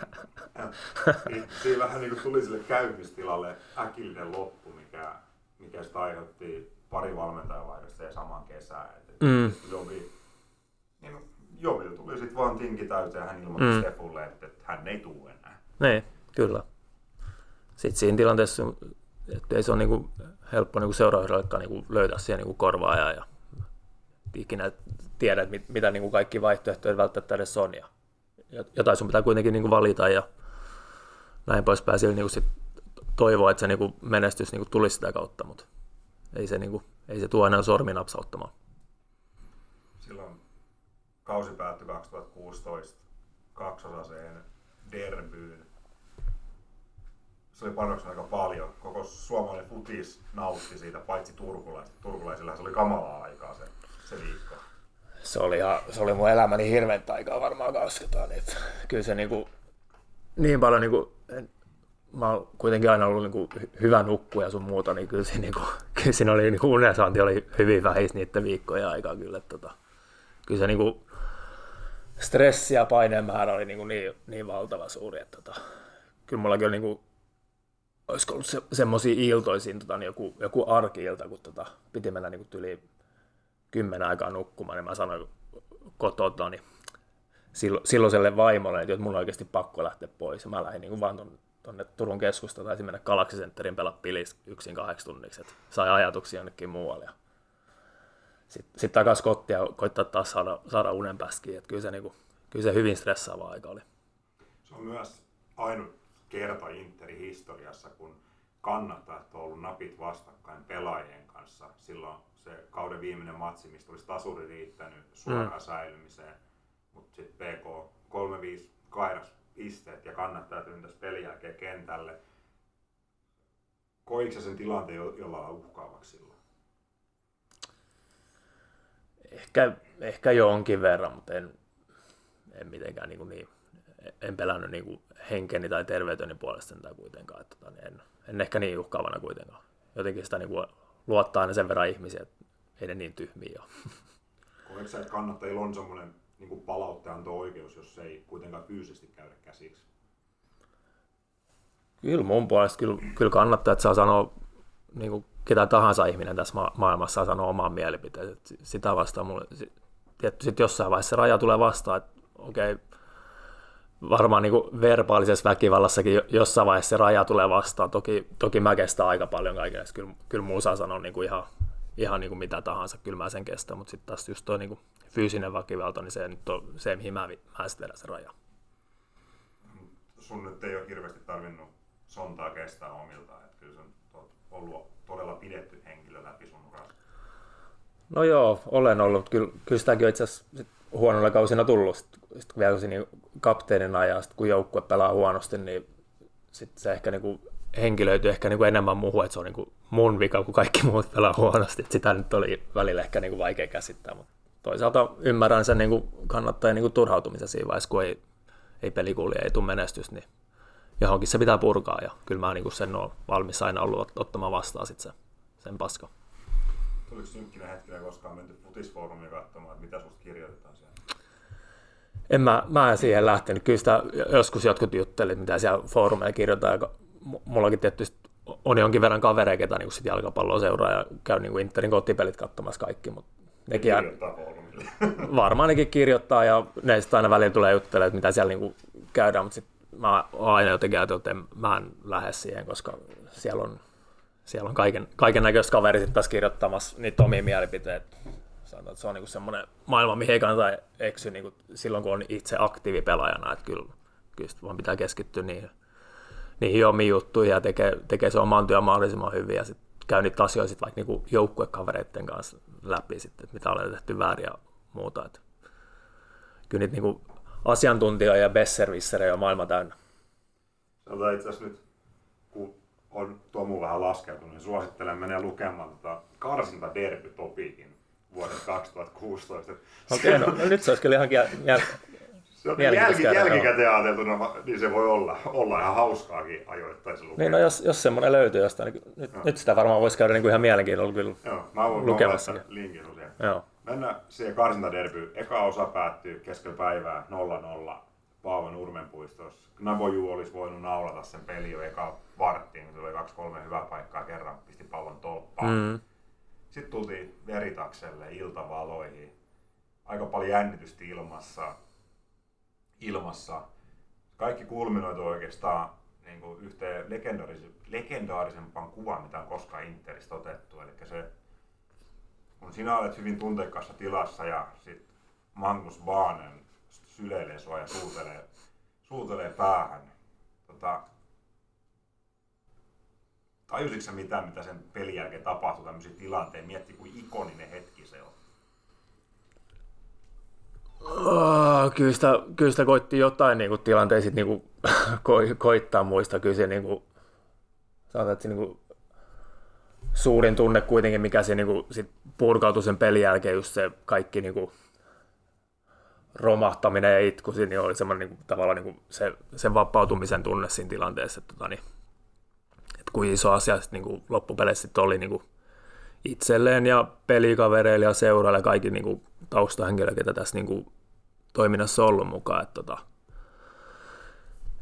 Niin, siinä vähän niin kuin tuli sille käymistilalle äkillinen loppu, mikä, mikä sitä aiheutti pari valmentajavaihdosta ja saman kesään. Että mm. Jovi, niin Jovil tuli sitten vaan tinki täyteen ja hän ilmoitti mm. Stefulle, että, että hän ei tule enää. Niin, kyllä. Sitten siinä tilanteessa, että ei se ole niinku helppo niinku seuraavalle niinku löytää siihen niinku korvaa ja ikinä tiedä, mit, mitä niinku kaikki vaihtoehtoja välttämättä edes on. Ja jotain sun pitää kuitenkin niinku valita ja näin poispäin. Sillä niinku sit toivoa, että se niinku menestys niinku tulisi sitä kautta, mutta ei se, niinku, ei se tuo aina sormi napsauttamaan kausi päättyi 2016 kaksosaseen derbyyn. Se oli panoksena aika paljon. Koko suomalainen futis nautti siitä, paitsi turkulaiset. Turkulaisilla se oli kamalaa aikaa se, se viikko. Se oli, ihan, se oli mun elämäni hirveäntä aikaa varmaan kasketaan. Niin kyllä se niinku, niin paljon niinku, en, mä oon kuitenkin aina ollut niinku hyvä nukkuja sun muuta, niin kyllä, siinä, niinku, kyllä siinä oli niinku unensaanti oli hyvin vähis niiden viikkojen aikaa kyllä. Että, tota, kyllä se niinku, stressi ja paineen määrä oli niinku niin, niin valtava suuri, että tota, kyllä mullakin oli niinku, olisiko ollut se, semmoisia iltoisia, tota, niin joku, joku arki-ilta, kun tota, piti mennä niinku yli kymmenen aikaa nukkumaan, niin mä sanoin kotota, niin silloiselle vaimolle, että mun on oikeasti pakko lähteä pois. Ja mä lähdin niin vaan tuonne Turun keskustaan, taisin mennä Galaxy pelaa pilis yksin kahdeksi tunniksi, että sai ajatuksia jonnekin muualle. Sitten sit takaisin kotiin ja koittaa taas saada, saada unen päästäkin. Että kyllä niin kuin, kyllä se hyvin stressaava aika oli. Se on myös ainut kerta Interin historiassa, kun kannattajat on ollut napit vastakkain pelaajien kanssa. Silloin se kauden viimeinen matsi, mistä olisi tasuri riittänyt suoraan mm. säilymiseen. Mutta sitten PK 3-5 kairas pisteet ja kannattajat yntäisi pelin jälkeen kentälle. Koiko sen tilanteen jollain uhkaavaksi silloin? Ehkä, ehkä jonkin verran, mutta en, en mitenkään niin, niin en pelännyt niin kuin henkeni tai terveyteni puolesta tai kuitenkaan. Että, tota, niin en, en, ehkä niin uhkaavana kuitenkaan. Jotenkin sitä niin kuin luottaa aina sen verran ihmisiä, että ei ne niin tyhmiä ole. Koetko sä, että kannattajilla on semmoinen niin palautteenanto-oikeus, jos se ei kuitenkaan fyysisesti käydä käsiksi? Kyllä mun puolesta kyllä, kyllä kannattaa, että saa sanoa niin kuin ketä tahansa ihminen tässä ma- maailmassa saa sanoa oman mielipiteen. Sitä vastaan mulle, sitten jossain vaiheessa raja tulee vastaan, että okei, okay, varmaan niin kuin verbaalisessa väkivallassakin jossain vaiheessa se raja tulee vastaan. Toki, toki mä kestän aika paljon kaikenlaista. Kyllä, kyllä muu saa sanoa niin kuin ihan, ihan niin kuin mitä tahansa, kyllä mä sen kestän, mutta sitten taas just tuo niin kuin fyysinen väkivalta, niin se nyt on se, mihin mä, mä sitten vedän sen raja. Sun nyt ei ole hirveästi tarvinnut sontaa kestää omiltaan, että kyllä se on ollut todella pidetty henkilö läpi sun urasta. No joo, olen ollut. Kyllä, kyllä sitäkin on itse asiassa huonolla kausina tullut. Sitten, sitten vielä niin kapteenina ja sitten kun joukkue pelaa huonosti, niin sitten se ehkä niin kuin henkilöityy ehkä niin kuin enemmän muuhun, että se on niin kuin mun vika, kun kaikki muut pelaa huonosti. Että sitä nyt oli välillä ehkä niin kuin vaikea käsittää, mutta toisaalta ymmärrän sen niin kuin kannattaa niin kuin turhautumisen siinä vaiheessa, kun ei, ei peli kulje, ei tule menestys, niin johonkin se pitää purkaa ja kyllä mä niin kuin sen olen valmis aina ollut ottamaan vastaan sit se, sen paska. Tuliko synkkinen hetkinä koskaan menty futisfoorumia katsomaan, että mitä susta kirjoitetaan siellä? En mä, mä en siihen lähtenyt. Kyllä sitä joskus jotkut juttelit, mitä siellä foorumeilla kirjoitetaan. Mullakin tietysti on jonkin verran kavereita, ketä niin sit jalkapalloa seuraa ja käy niin kuin Interin kotipelit katsomassa kaikki, mutta nekin varmaan nekin kirjoittaa ja ne sitten aina välillä tulee juttelemaan, että mitä siellä niin kuin käydään, mutta sitten mä aina jotenkin ajatellut, että mä en lähde siihen, koska siellä on, siellä on kaiken, kaiken näköistä kaverit taas kirjoittamassa niitä omia mielipiteitä. Sanotaan, että se on niin semmoinen maailma, mihin ei kannata eksy niin kuin silloin, kun on itse aktiivipelaajana, että kyllä, kyllä vaan pitää keskittyä niihin, niihin omiin juttuihin ja tekee, tekee se oman työn mahdollisimman hyvin ja sitten käy niitä asioita sit vaikka niin joukkuekavereiden kanssa läpi, sitten, mitä ollaan tehty väärin ja muuta. Että kyllä niitä niin asiantuntijoja ja besservisserejä on maailma täynnä. Sanotaan itse asiassa nyt, kun on Tomu vähän laskeutunut, niin suosittelen mennä lukemaan tota karsinta derby topikin vuodelta 2016. Okei, okay, no, no, nyt se olisi kyllä ihan se on jälki, jälkikäteen ajateltuna, niin se voi olla, olla ihan hauskaakin ajoittain se Niin, no jos, jos semmoinen löytyy jostain, niin nyt, no. nyt sitä varmaan voisi käydä niin kuin ihan mielenkiinnolla kyllä Joo, mä voin lukemassa. linkin usein. Joo. Mennään siihen karsintaderby. Eka osa päättyy keskellä päivää 0-0 Paavan Nurmenpuistossa. Naboju olisi voinut naulata sen peli jo eka varttiin, kun tuli kaksi kolme hyvää paikkaa kerran, pisti pallon tolppaan. Mm. Sitten tultiin veritakselle iltavaloihin. Aika paljon jännitystä ilmassa. ilmassa. Kaikki kulminoitu oikeastaan niin kuin yhteen legendaarisempaan kuvaan, mitä on koskaan Interistä otettu. Eli se kun sinä olet hyvin tunteikkaassa tilassa ja sit Magnus Baanen syleilee sua ja suutelee, suutelee päähän. Tota, tajusitko sä mitään, mitä sen pelin jälkeen tapahtui, tämmöisiä tilanteita, mietti kuin ikoninen hetki se on? Kyllä, sitä, kyllä sitä koitti jotain niin kuin, tilanteisiin niin kuin, ko, koittaa muista. Kyllä se niin kuin, sanotaan, että se niin kuin, suurin tunne kuitenkin, mikä se niin kuin, sit purkautui sen pelin jälkeen, just se kaikki niin kuin, romahtaminen ja itku, niin oli semmoinen niin kuin, tavallaan niin kuin, se, sen vapautumisen tunne siinä tilanteessa, että, tota, niin, kuin iso asia niin kuin, loppupeleissä oli niin kuin, itselleen ja pelikavereille ja seuraille ja kaikki niin kuin, taustahenkilöille, ketä tässä niin kuin, toiminnassa on ollut mukaan. Että, tota,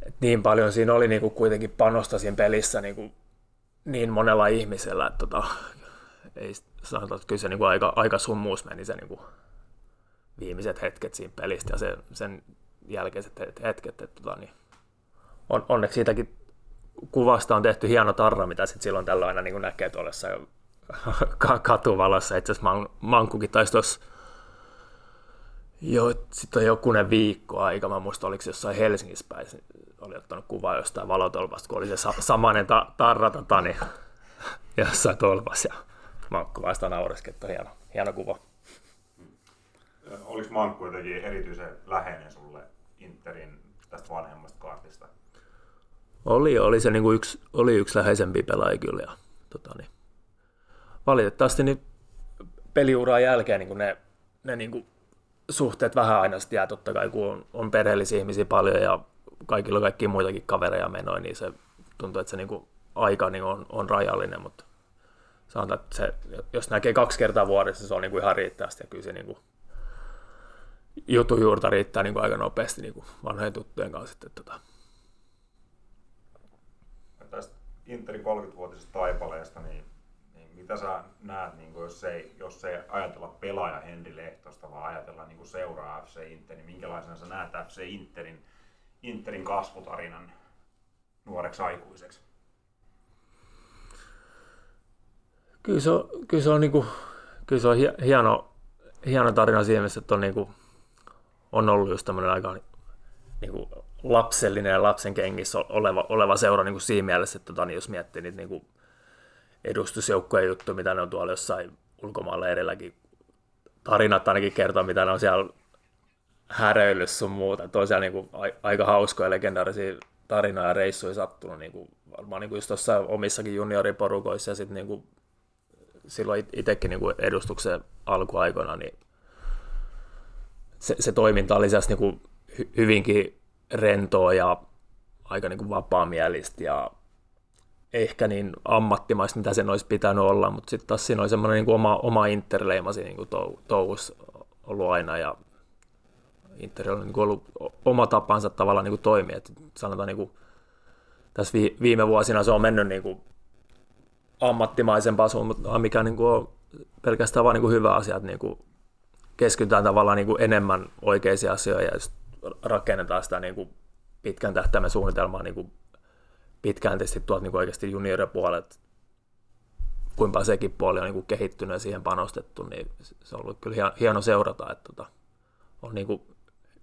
et niin paljon siinä oli niin kuin, kuitenkin panosta siinä pelissä niin, kuin, niin monella ihmisellä, että tota, ei sanota, että kyllä se niin kuin, aika, aika summuus meni se niin kuin, viimeiset hetket siinä pelistä ja se, sen jälkeiset hetket. Että, tota, niin, on, onneksi siitäkin kuvasta on tehty hieno tarra, mitä sitten silloin tällöin aina niin kuin näkee tuollessa katuvalossa. Itse asiassa Mankukin taisi tuossa jo, sitten on jokunen viikko aika, mä muistan oliko se jossain Helsingissä päin, oli ottanut kuvaa jostain valotolpasta, kun oli se sa- samainen ta- tarra tota, niin, jossain tolpas ja Mankku vasta naureskeli, että hieno, hieno kuva. Oliko Mankku jotenkin erityisen läheinen sulle Interin tästä vanhemmasta kaartista? Oli, oli se niin kuin yksi, oli yksi läheisempi pelaaja kyllä. Ja, tota, niin, valitettavasti niin peliuran jälkeen niin kuin ne, ne niin kuin suhteet vähän aina sitten jää totta kai, kun on, on perheellisiä ihmisiä paljon ja kaikilla kaikki muitakin kavereja menoja, niin se tuntuu, että se niin kuin aika niin on, on rajallinen, mutta sanotaan, että se, jos näkee kaksi kertaa vuodessa, se on niin kuin ihan riittävästi ja kyllä se niin kuin jutun juurta riittää niin kuin aika nopeasti niin kuin vanhojen tuttujen kanssa. Että, tota. Tästä Interin 30-vuotisesta taipaleesta, niin, niin mitä sä näet, niin kuin jos, ei, jos ei ajatella pelaaja Henri Lehtosta, vaan ajatella niin kuin seuraa FC Inter, niin minkälaisena sä näet FC Interin, Interin kasvutarinan nuoreksi aikuiseksi? Kyllä se on, kyllä se on, niin kuin, kyllä se on hieno, hieno tarina mielessä, että on niin kuin, on ollut just tämmöinen aika niin kuin lapsellinen ja lapsen kengissä oleva, oleva seura niin kuin siinä mielessä, että tota, niin jos miettii niitä niin kuin edustusjoukkojen juttuja, mitä ne on tuolla jossain ulkomailla edelläkin, tarinat ainakin kertoo, mitä ne on siellä häröillyt sun muuta. Tosiaan niin kuin, aika hauskoja legendaarisia tarinoja ja reissuja sattunut niin kuin, varmaan niin kuin just tuossa omissakin junioriporukoissa ja sitten niin silloin itsekin niin kuin edustuksen alkuaikoina, niin se, se toiminta oli niin kuin hyvinkin rentoa ja aika niin kuin vapaamielistä ja ehkä niin ammattimaista, mitä sen olisi pitänyt olla, mutta sitten taas siinä oli semmoinen niin kuin oma, oma interleimasi niin kuin touhus ollut aina ja Inter on niin kuin ollut oma tapansa tavallaan niin kuin toimia. Et sanotaan niin kuin, tässä viime vuosina se on mennyt niin kuin ammattimaisempaan suuntaan, mikä niin kuin on pelkästään vain niin kuin hyvä asia, että niin kuin keskitytään tavallaan niin kuin enemmän oikeisiin asioihin ja rakennetaan sitä niin kuin pitkän tähtäimen suunnitelmaa niin kuin pitkäänteisesti tuolta niin oikeasti junioripuolelta, kuinka sekin puoli on niin kuin kehittynyt ja siihen panostettu, niin se on ollut kyllä hieno seurata, että tota, on niin kuin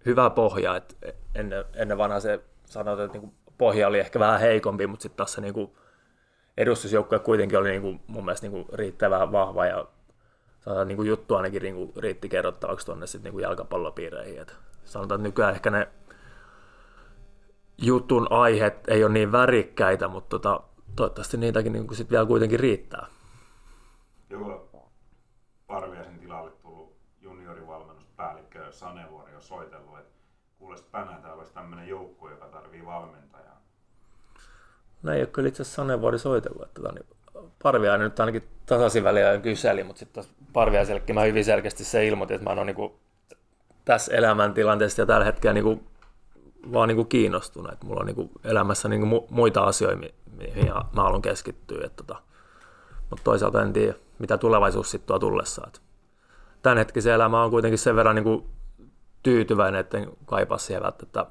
hyvä pohja, että ennen, ennen vanhaa se sanotaan, että niin kuin pohja oli ehkä vähän heikompi, mutta sitten taas se niin kuin edustusjoukkue kuitenkin oli niin kuin, mun mielestä niin kuin riittävän vahva ja sanotaan, niin kuin juttu ainakin niin kuin riitti kerrottavaksi tuonne sitten niin jalkapallopiireihin. Et sanotaan, että nykyään ehkä ne jutun aiheet ei ole niin värikkäitä, mutta tota, toivottavasti niitäkin niin sit vielä kuitenkin riittää. Joku Parviaisen tilalle tullut juniorivalmennuspäällikkö Sanevuori on soitellut, että tänään täällä olisi tämmöinen joukko, joka tarvii valmentajaa. No ei ole kyllä itse asiassa Sanevuori soitellut, että tota, niin Parviainen nyt ainakin tasaisin väliä kyseli, mutta sitten Parviaisellekin mä hyvin selkeästi se ilmoitin, että mä en ole niin tässä elämäntilanteessa ja tällä hetkellä niin kuin, vaan niin kuin kiinnostunut. Että mulla on niin kuin elämässä niin kuin muita asioita, mihin mä haluan keskittyä. Että tota, mutta toisaalta en tiedä, mitä tulevaisuus sitten tuo tullessa. Tämän hetkisen elämä on kuitenkin sen verran niin kuin tyytyväinen, että en kaipaa siihen välttämättä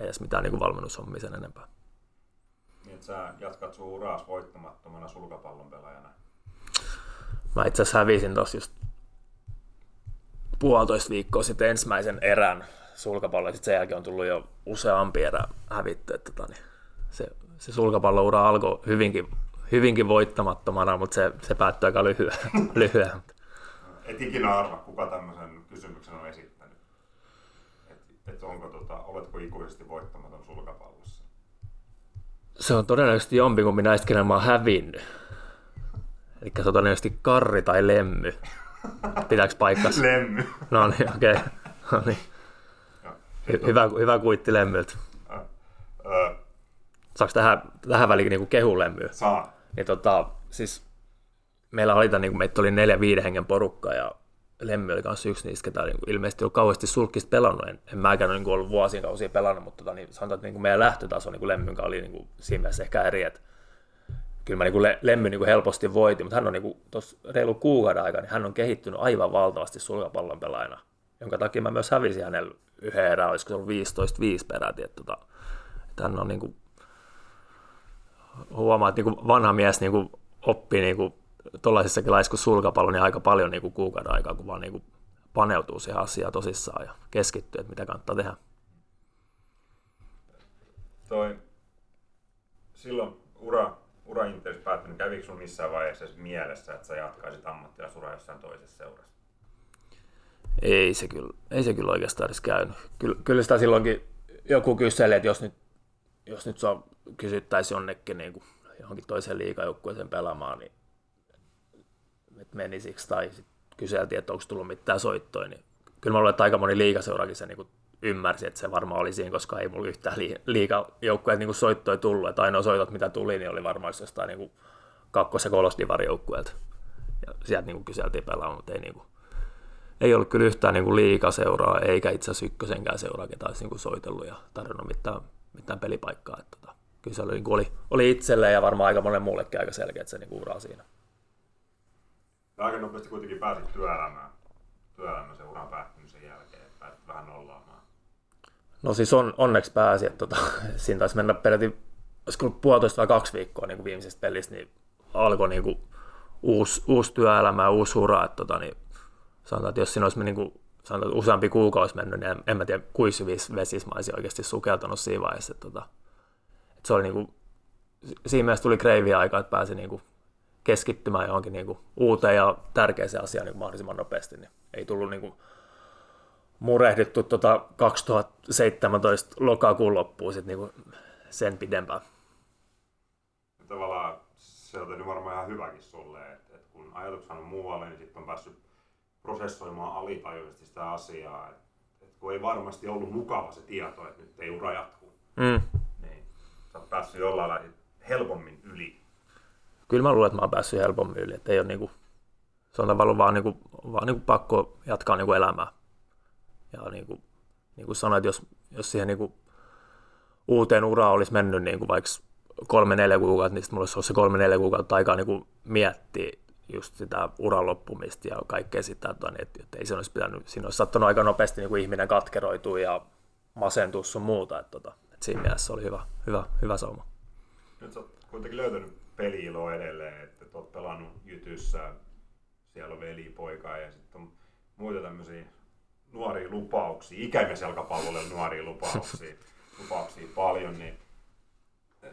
edes mitään niin valmennushommia sen enempää. Niin, että sä jatkat sun uraas voittamattomana sulkapallon pelaajana? Mä itse asiassa hävisin tuossa just puolitoista viikkoa sitten ensimmäisen erän sulkapallo, sitten sen jälkeen on tullut jo useampi erä hävitty. Että tota, niin se, se sulkapalloura alkoi hyvinkin, hyvinkin voittamattomana, mutta se, se päättyi aika lyhyen. lyhyen. Et ikinä arva, kuka tämmöisen kysymyksen on esittänyt. Et, et onko, tota, oletko ikuisesti voittamaton sulkapallossa? se on todennäköisesti jompi kuin näistä, kenellä mä oon hävinnyt. Eli se on todennäköisesti Karri tai Lemmy. Pitääkö paikkas? Lemmy. No niin, okei. Okay. No niin. Hy- hyvä, hyvä kuitti Lemmyltä. Öö, Saako tähän, tähän väliin niin kehu Lemmyä? saa. Niin tota, siis meillä oli, niin kuin, meitä oli neljä viiden hengen porukka ja Lemmi oli kanssa yksi niistä, ketä niin kuin, ilmeisesti ollut kauheasti sulkista pelannut. En, en mäkään ole niin ollut vuosien kausia pelannut, mutta tota, niin sanotaan, että niin kuin meidän lähtötaso niin kuin Lemmyn kanssa oli niin kuin, siinä mielessä ehkä eri. Että kyllä mä niin kuin, Lemmy niin kuin helposti voitin, mutta hän on niin tuossa reilu kuukauden aikana, niin hän on kehittynyt aivan valtavasti sulkapallon pelaajana, jonka takia mä myös hävisin hänellä yhden erään, olisiko se ollut 15-5 peräti. Että, tota, että hän on niin kuin, huomaa, että niin kuin vanha mies niin kuin oppii niin kuin tuollaisissakin laissa kuin sulkapallo, niin aika paljon niin kuin kuukauden aikaa, kun vaan niin kuin paneutuu siihen asiaan tosissaan ja keskittyy, että mitä kannattaa tehdä. Toi, silloin ura, ura yhteydessä päättynyt, kävikö sun missään vaiheessa mielessä, että sä jatkaisit ammattilaisuraa jossain toisessa seurassa? Ei se kyllä, ei se kyllä oikeastaan edes käynyt. Kyllä, kyllä sitä silloinkin joku kyseli, että jos nyt, jos nyt sua kysyttäisiin jonnekin niin kuin johonkin toiseen liikajoukkueeseen pelaamaan, niin että menisiksi, tai sit kyseltiin, että onko tullut mitään soittoja, niin kyllä mä luulen, että aika moni liikaseurakin se niin kuin ymmärsi, että se varmaan oli siinä, koska ei mulla yhtään liikajoukkueet niin soittoja tullut, että ainoa soitot, mitä tuli, niin oli varmaan jostain niin kuin kakkos- ja kolosdivarijoukkueelta. Ja sieltä niin kuin kyseltiin pelaamaan, mutta ei, niin kuin, ei ollut kyllä yhtään niin liikaseuraa, eikä itse asiassa ykkösenkään seuraa, ketä olisi niin kuin soitellut ja tarjonnut mitään, mitään pelipaikkaa. Että, tota, kyllä se oli, niin kuin oli, oli itselleen ja varmaan aika monen muullekin aika selkeä, että se niin kuin uraa siinä. Aika nopeasti kuitenkin pääsit työelämään, työelämään sen uran päättymisen jälkeen, pääsit vähän nollaamaan. No siis on, onneksi pääsi, että tota, siinä taisi mennä peräti, olisiko ollut puolitoista vai kaksi viikkoa niin kuin viimeisestä pelistä, niin alkoi niin kuin uusi, uusi työelämä ja uusi ura, että tota, niin sanotaan, että jos siinä olisi niin kuin, sanotaan, useampi kuukausi mennyt, niin en, en mä tiedä, kuinka syvissä vesissä mä olisin oikeasti sukeltanut siinä vaiheessa. Että, tota, että se oli niin kuin, siinä mielessä tuli kreiviä aika, että pääsi niin kuin keskittymään johonkin niin kuin uuteen ja tärkeäseen asiaan niin mahdollisimman nopeasti, niin ei tullut niin kuin murehdittu tuota 2017 lokakuun loppuun sit niin kuin sen pidempään. Tavallaan se on tehnyt varmaan ihan hyväkin sulle, että, että kun ajatukset on muualle, niin sitten on päässyt prosessoimaan alitajuisesti sitä asiaa, että, että kun ei varmasti ollut mukava se tieto, että nyt ei ura jatkuu, Mm. niin sä oot päässyt jollain lailla helpommin yli. Kyllä mä luulen, että mä oon päässyt helpommin yli, että ei ole niinku, se on tavallaan vaan, niinku, vaan niinku pakko jatkaa niinku elämää. Ja niin kuin, niin kuin sanoit, jos, jos siihen niin kuin uuteen uraan olisi mennyt niin kuin vaikka kolme-neljä kuukautta, niin sitten olisi ollut se kolme-neljä kuukautta aikaa niin kuin miettiä just sitä uran loppumista ja kaikkea sitä, että, että, että ei se olisi pitänyt, siinä olisi sattunut aika nopeasti niin kuin ihminen katkeroitua ja masentua sun muuta, että, että, että siinä mielessä oli hyvä, hyvä, hyvä sauma. Nyt sä oot kuitenkin löytänyt peli-iloa edelleen, että et oot pelannut Jytyssä, siellä on veli, poika ja sitten on muita tämmöisiä nuoria lupauksia, ikämies jalkapallolle nuoria lupauksia, lupauksia paljon, niin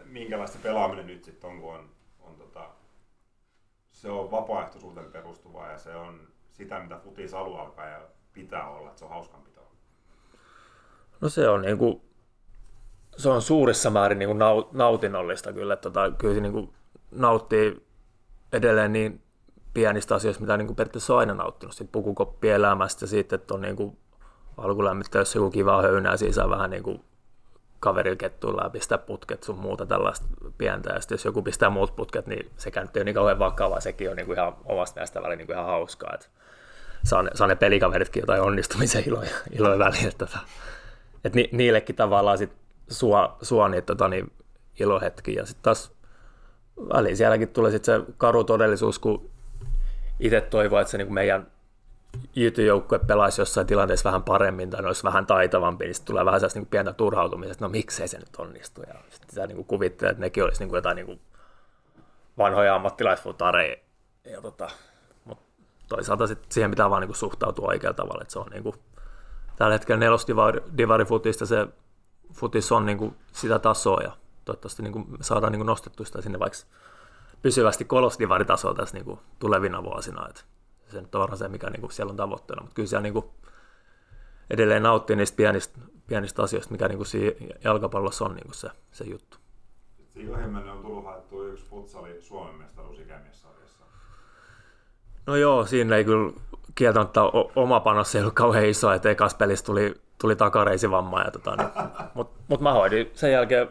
minkälaista pelaaminen nyt sitten on, kun on, on tota, se on vapaaehtoisuuteen perustuvaa ja se on sitä, mitä futis alkaa ja pitää olla, että se on hauskanpitoa. No se on niin kuin, se on suurissa määrin niin kuin nautinnollista kyllä, että tota, kyllä se niin kuin nauttii edelleen niin pienistä asioista, mitä niin kuin periaatteessa on aina nauttinut, siitä pukukoppielämästä ja siitä, että on niin kuin alkulämmittäessä joku kiva höynä ja siinä vähän niin kuin kaverilla kettuilla ja pistää putket sun muuta tällaista pientä. Ja jos joku pistää muut putket, niin sekään nyt ei ole niin kauhean vakavaa. Sekin on niin kuin ihan omasta mielestä välillä niin kuin ihan hauskaa. Että saa, ne, saa ne pelikaveritkin jotain onnistumisen iloja, iloja väliin. Että, tota, että ni, niillekin tavallaan sit suo, suo niitä tota, niin ilohetki. Ja sitten taas väliin sielläkin tulee sit se karu todellisuus, kun itse toivoo, että se niin meidän jytyjoukkue pelaisi jossain tilanteessa vähän paremmin tai olisi vähän taitavampi, niin tulee vähän sellaista niin pientä turhautumista, että no miksei se nyt onnistu. Ja sitten sä niin kuvittelet, että nekin olisi niin kuin jotain niin kuin vanhoja ammattilaisfutareja. Ja tota, mutta toisaalta sit siihen pitää vaan niin kuin suhtautua oikealla tavalla, että se on niin kuin, tällä hetkellä nelosdivarifutista se futis on niin kuin sitä tasoa ja toivottavasti niin saadaan niin kuin nostettua sitä sinne vaikka pysyvästi kolosdivaritasoa tässä niin kuin tulevina vuosina. Että se nyt on varmaan se, mikä niin kuin siellä on tavoitteena, mutta kyllä siellä niin kuin edelleen nauttii niistä pienistä, pienistä asioista, mikä niin kuin jalkapallossa on niin kuin se, se juttu. Siinä ohimennen on tullut haettua yksi futsali Suomen mestaruus ikämiessarjassa. No joo, siinä ei kyllä kieltämättä oma panos ei ollut kauhean iso, että ekas pelissä tuli, tuli takareisivamma. Ja tota, niin, Mutta mut mä hoidin sen jälkeen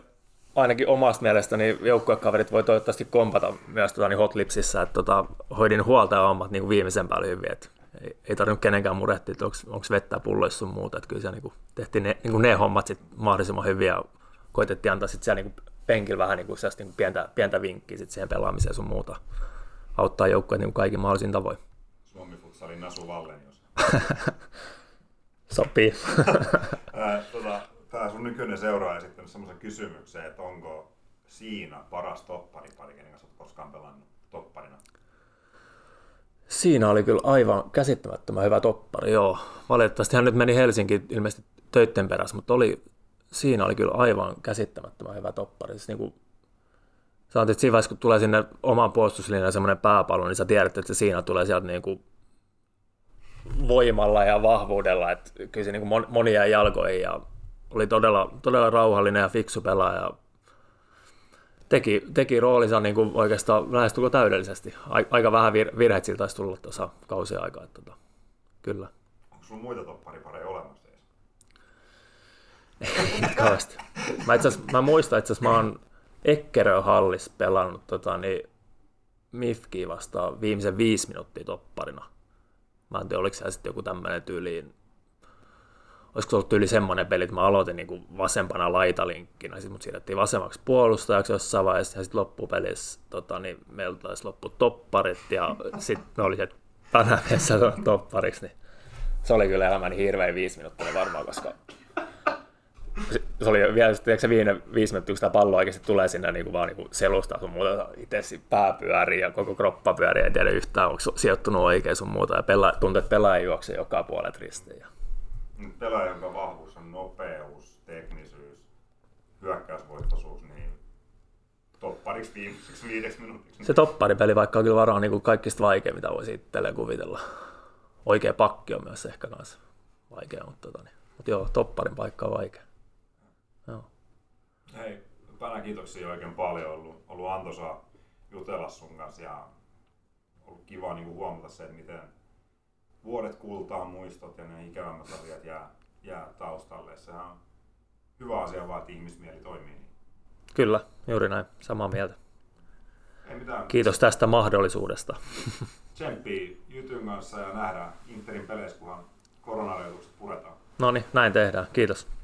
ainakin omasta mielestäni joukkuekaverit voi toivottavasti kompata myös tota, niin Hotlipsissä, että tota, hoidin huolta ja hommat niin viimeisen päälle hyvin, että ei, ei tarvinnut kenenkään murehtia, että onko vettä pulloissa sun muuta, että kyllä siellä niin tehtiin ne, niin ne hommat sit mahdollisimman hyvin ja koitettiin antaa sit siellä niin penkillä vähän niin kuin, niin kuin pientä, pientä vinkkiä sit siihen pelaamiseen sun muuta, auttaa joukkueet niin kaikin mahdollisin tavoin. Suomi futsalin Nasu Vallenius. Sopii. tota, tämä sun nykyinen seuraaja esittänyt semmoisen kysymyksen, että onko siinä paras topparipari, kenen kanssa olet koskaan pelannut topparina? Siinä oli kyllä aivan käsittämättömän hyvä toppari, joo. Valitettavasti hän nyt meni Helsinki ilmeisesti töitten perässä, mutta oli, siinä oli kyllä aivan käsittämättömän hyvä toppari. Siis niin kuin, sanoit, että siinä vaiheessa, kun tulee sinne oman puolustuslinjan semmoinen pääpallo, niin sä tiedät, että siinä tulee sieltä niin kuin voimalla ja vahvuudella, että kyllä se niin kuin monia jalkoihin ja oli todella, todella rauhallinen ja fiksu pelaaja. Teki, teki roolinsa niin kuin oikeastaan lähestulko täydellisesti. Aika vähän vir, virheet siltä taisi tulla tuossa kausien aikaa. Että, tota, kyllä. Onko sinulla muita topparipareja olemassa? Kauheasti. Mä, mä muistan, että mä oon Ekkerö Hallis pelannut tota, niin Mifkiä vastaan viimeisen viisi minuuttia topparina. Mä en tiedä, oliko se sitten joku tämmöinen tyyliin olisiko se ollut yli semmoinen peli, että mä aloitin niin kuin vasempana laitalinkkinä, sitten mut siirrettiin vasemmaksi puolustajaksi jossain vaiheessa, ja sitten loppupelissä tota, niin meillä taisi loppu topparit, ja sitten me oli se Panameessa toppariksi, niin se oli kyllä elämäni hirveän viisi minuuttia varmaan, koska se oli vielä tiedätkö, se viime viisi minuuttia, kun sitä palloa oikeasti tulee sinne niin kuin vaan niin selustaa sun muuta, itse pää pyörii ja koko kroppa pyörii, ei tiedä yhtään, onko sijoittunut oikein sun muuta, ja pela, tuntuu, että pelaaja juoksee joka puolet ristiin pelaaja, jonka vahvuus on nopeus, teknisyys, hyökkäysvoittoisuus, niin toppariksi viimeiseksi viideksi minuutiksi. Se topparipeli vaikka on kyllä varmaan niin kaikista vaikein, mitä voisi itselleen kuvitella. Oikea pakki on myös ehkä kanssa vaikea, mutta, tota, niin. mutta joo, topparin paikka on vaikea. Joo. Hei, Pänä kiitoksia oikein paljon. Ollut, ollut antoisaa jutella sun kanssa ja ollut kiva niin huomata se, että miten vuodet kultaa muistot ja ne ikävämmät asiat jää, jää taustalle. Sehän on hyvä asia vaan, että ihmismieli toimii. Niin. Kyllä, juuri näin. Samaa mieltä. Ei mitään. Kiitos tästä mahdollisuudesta. Tsemppii Jytyn kanssa ja nähdään Interin peleissä, kunhan koronarajoitukset puretaan. No niin, näin tehdään. Kiitos.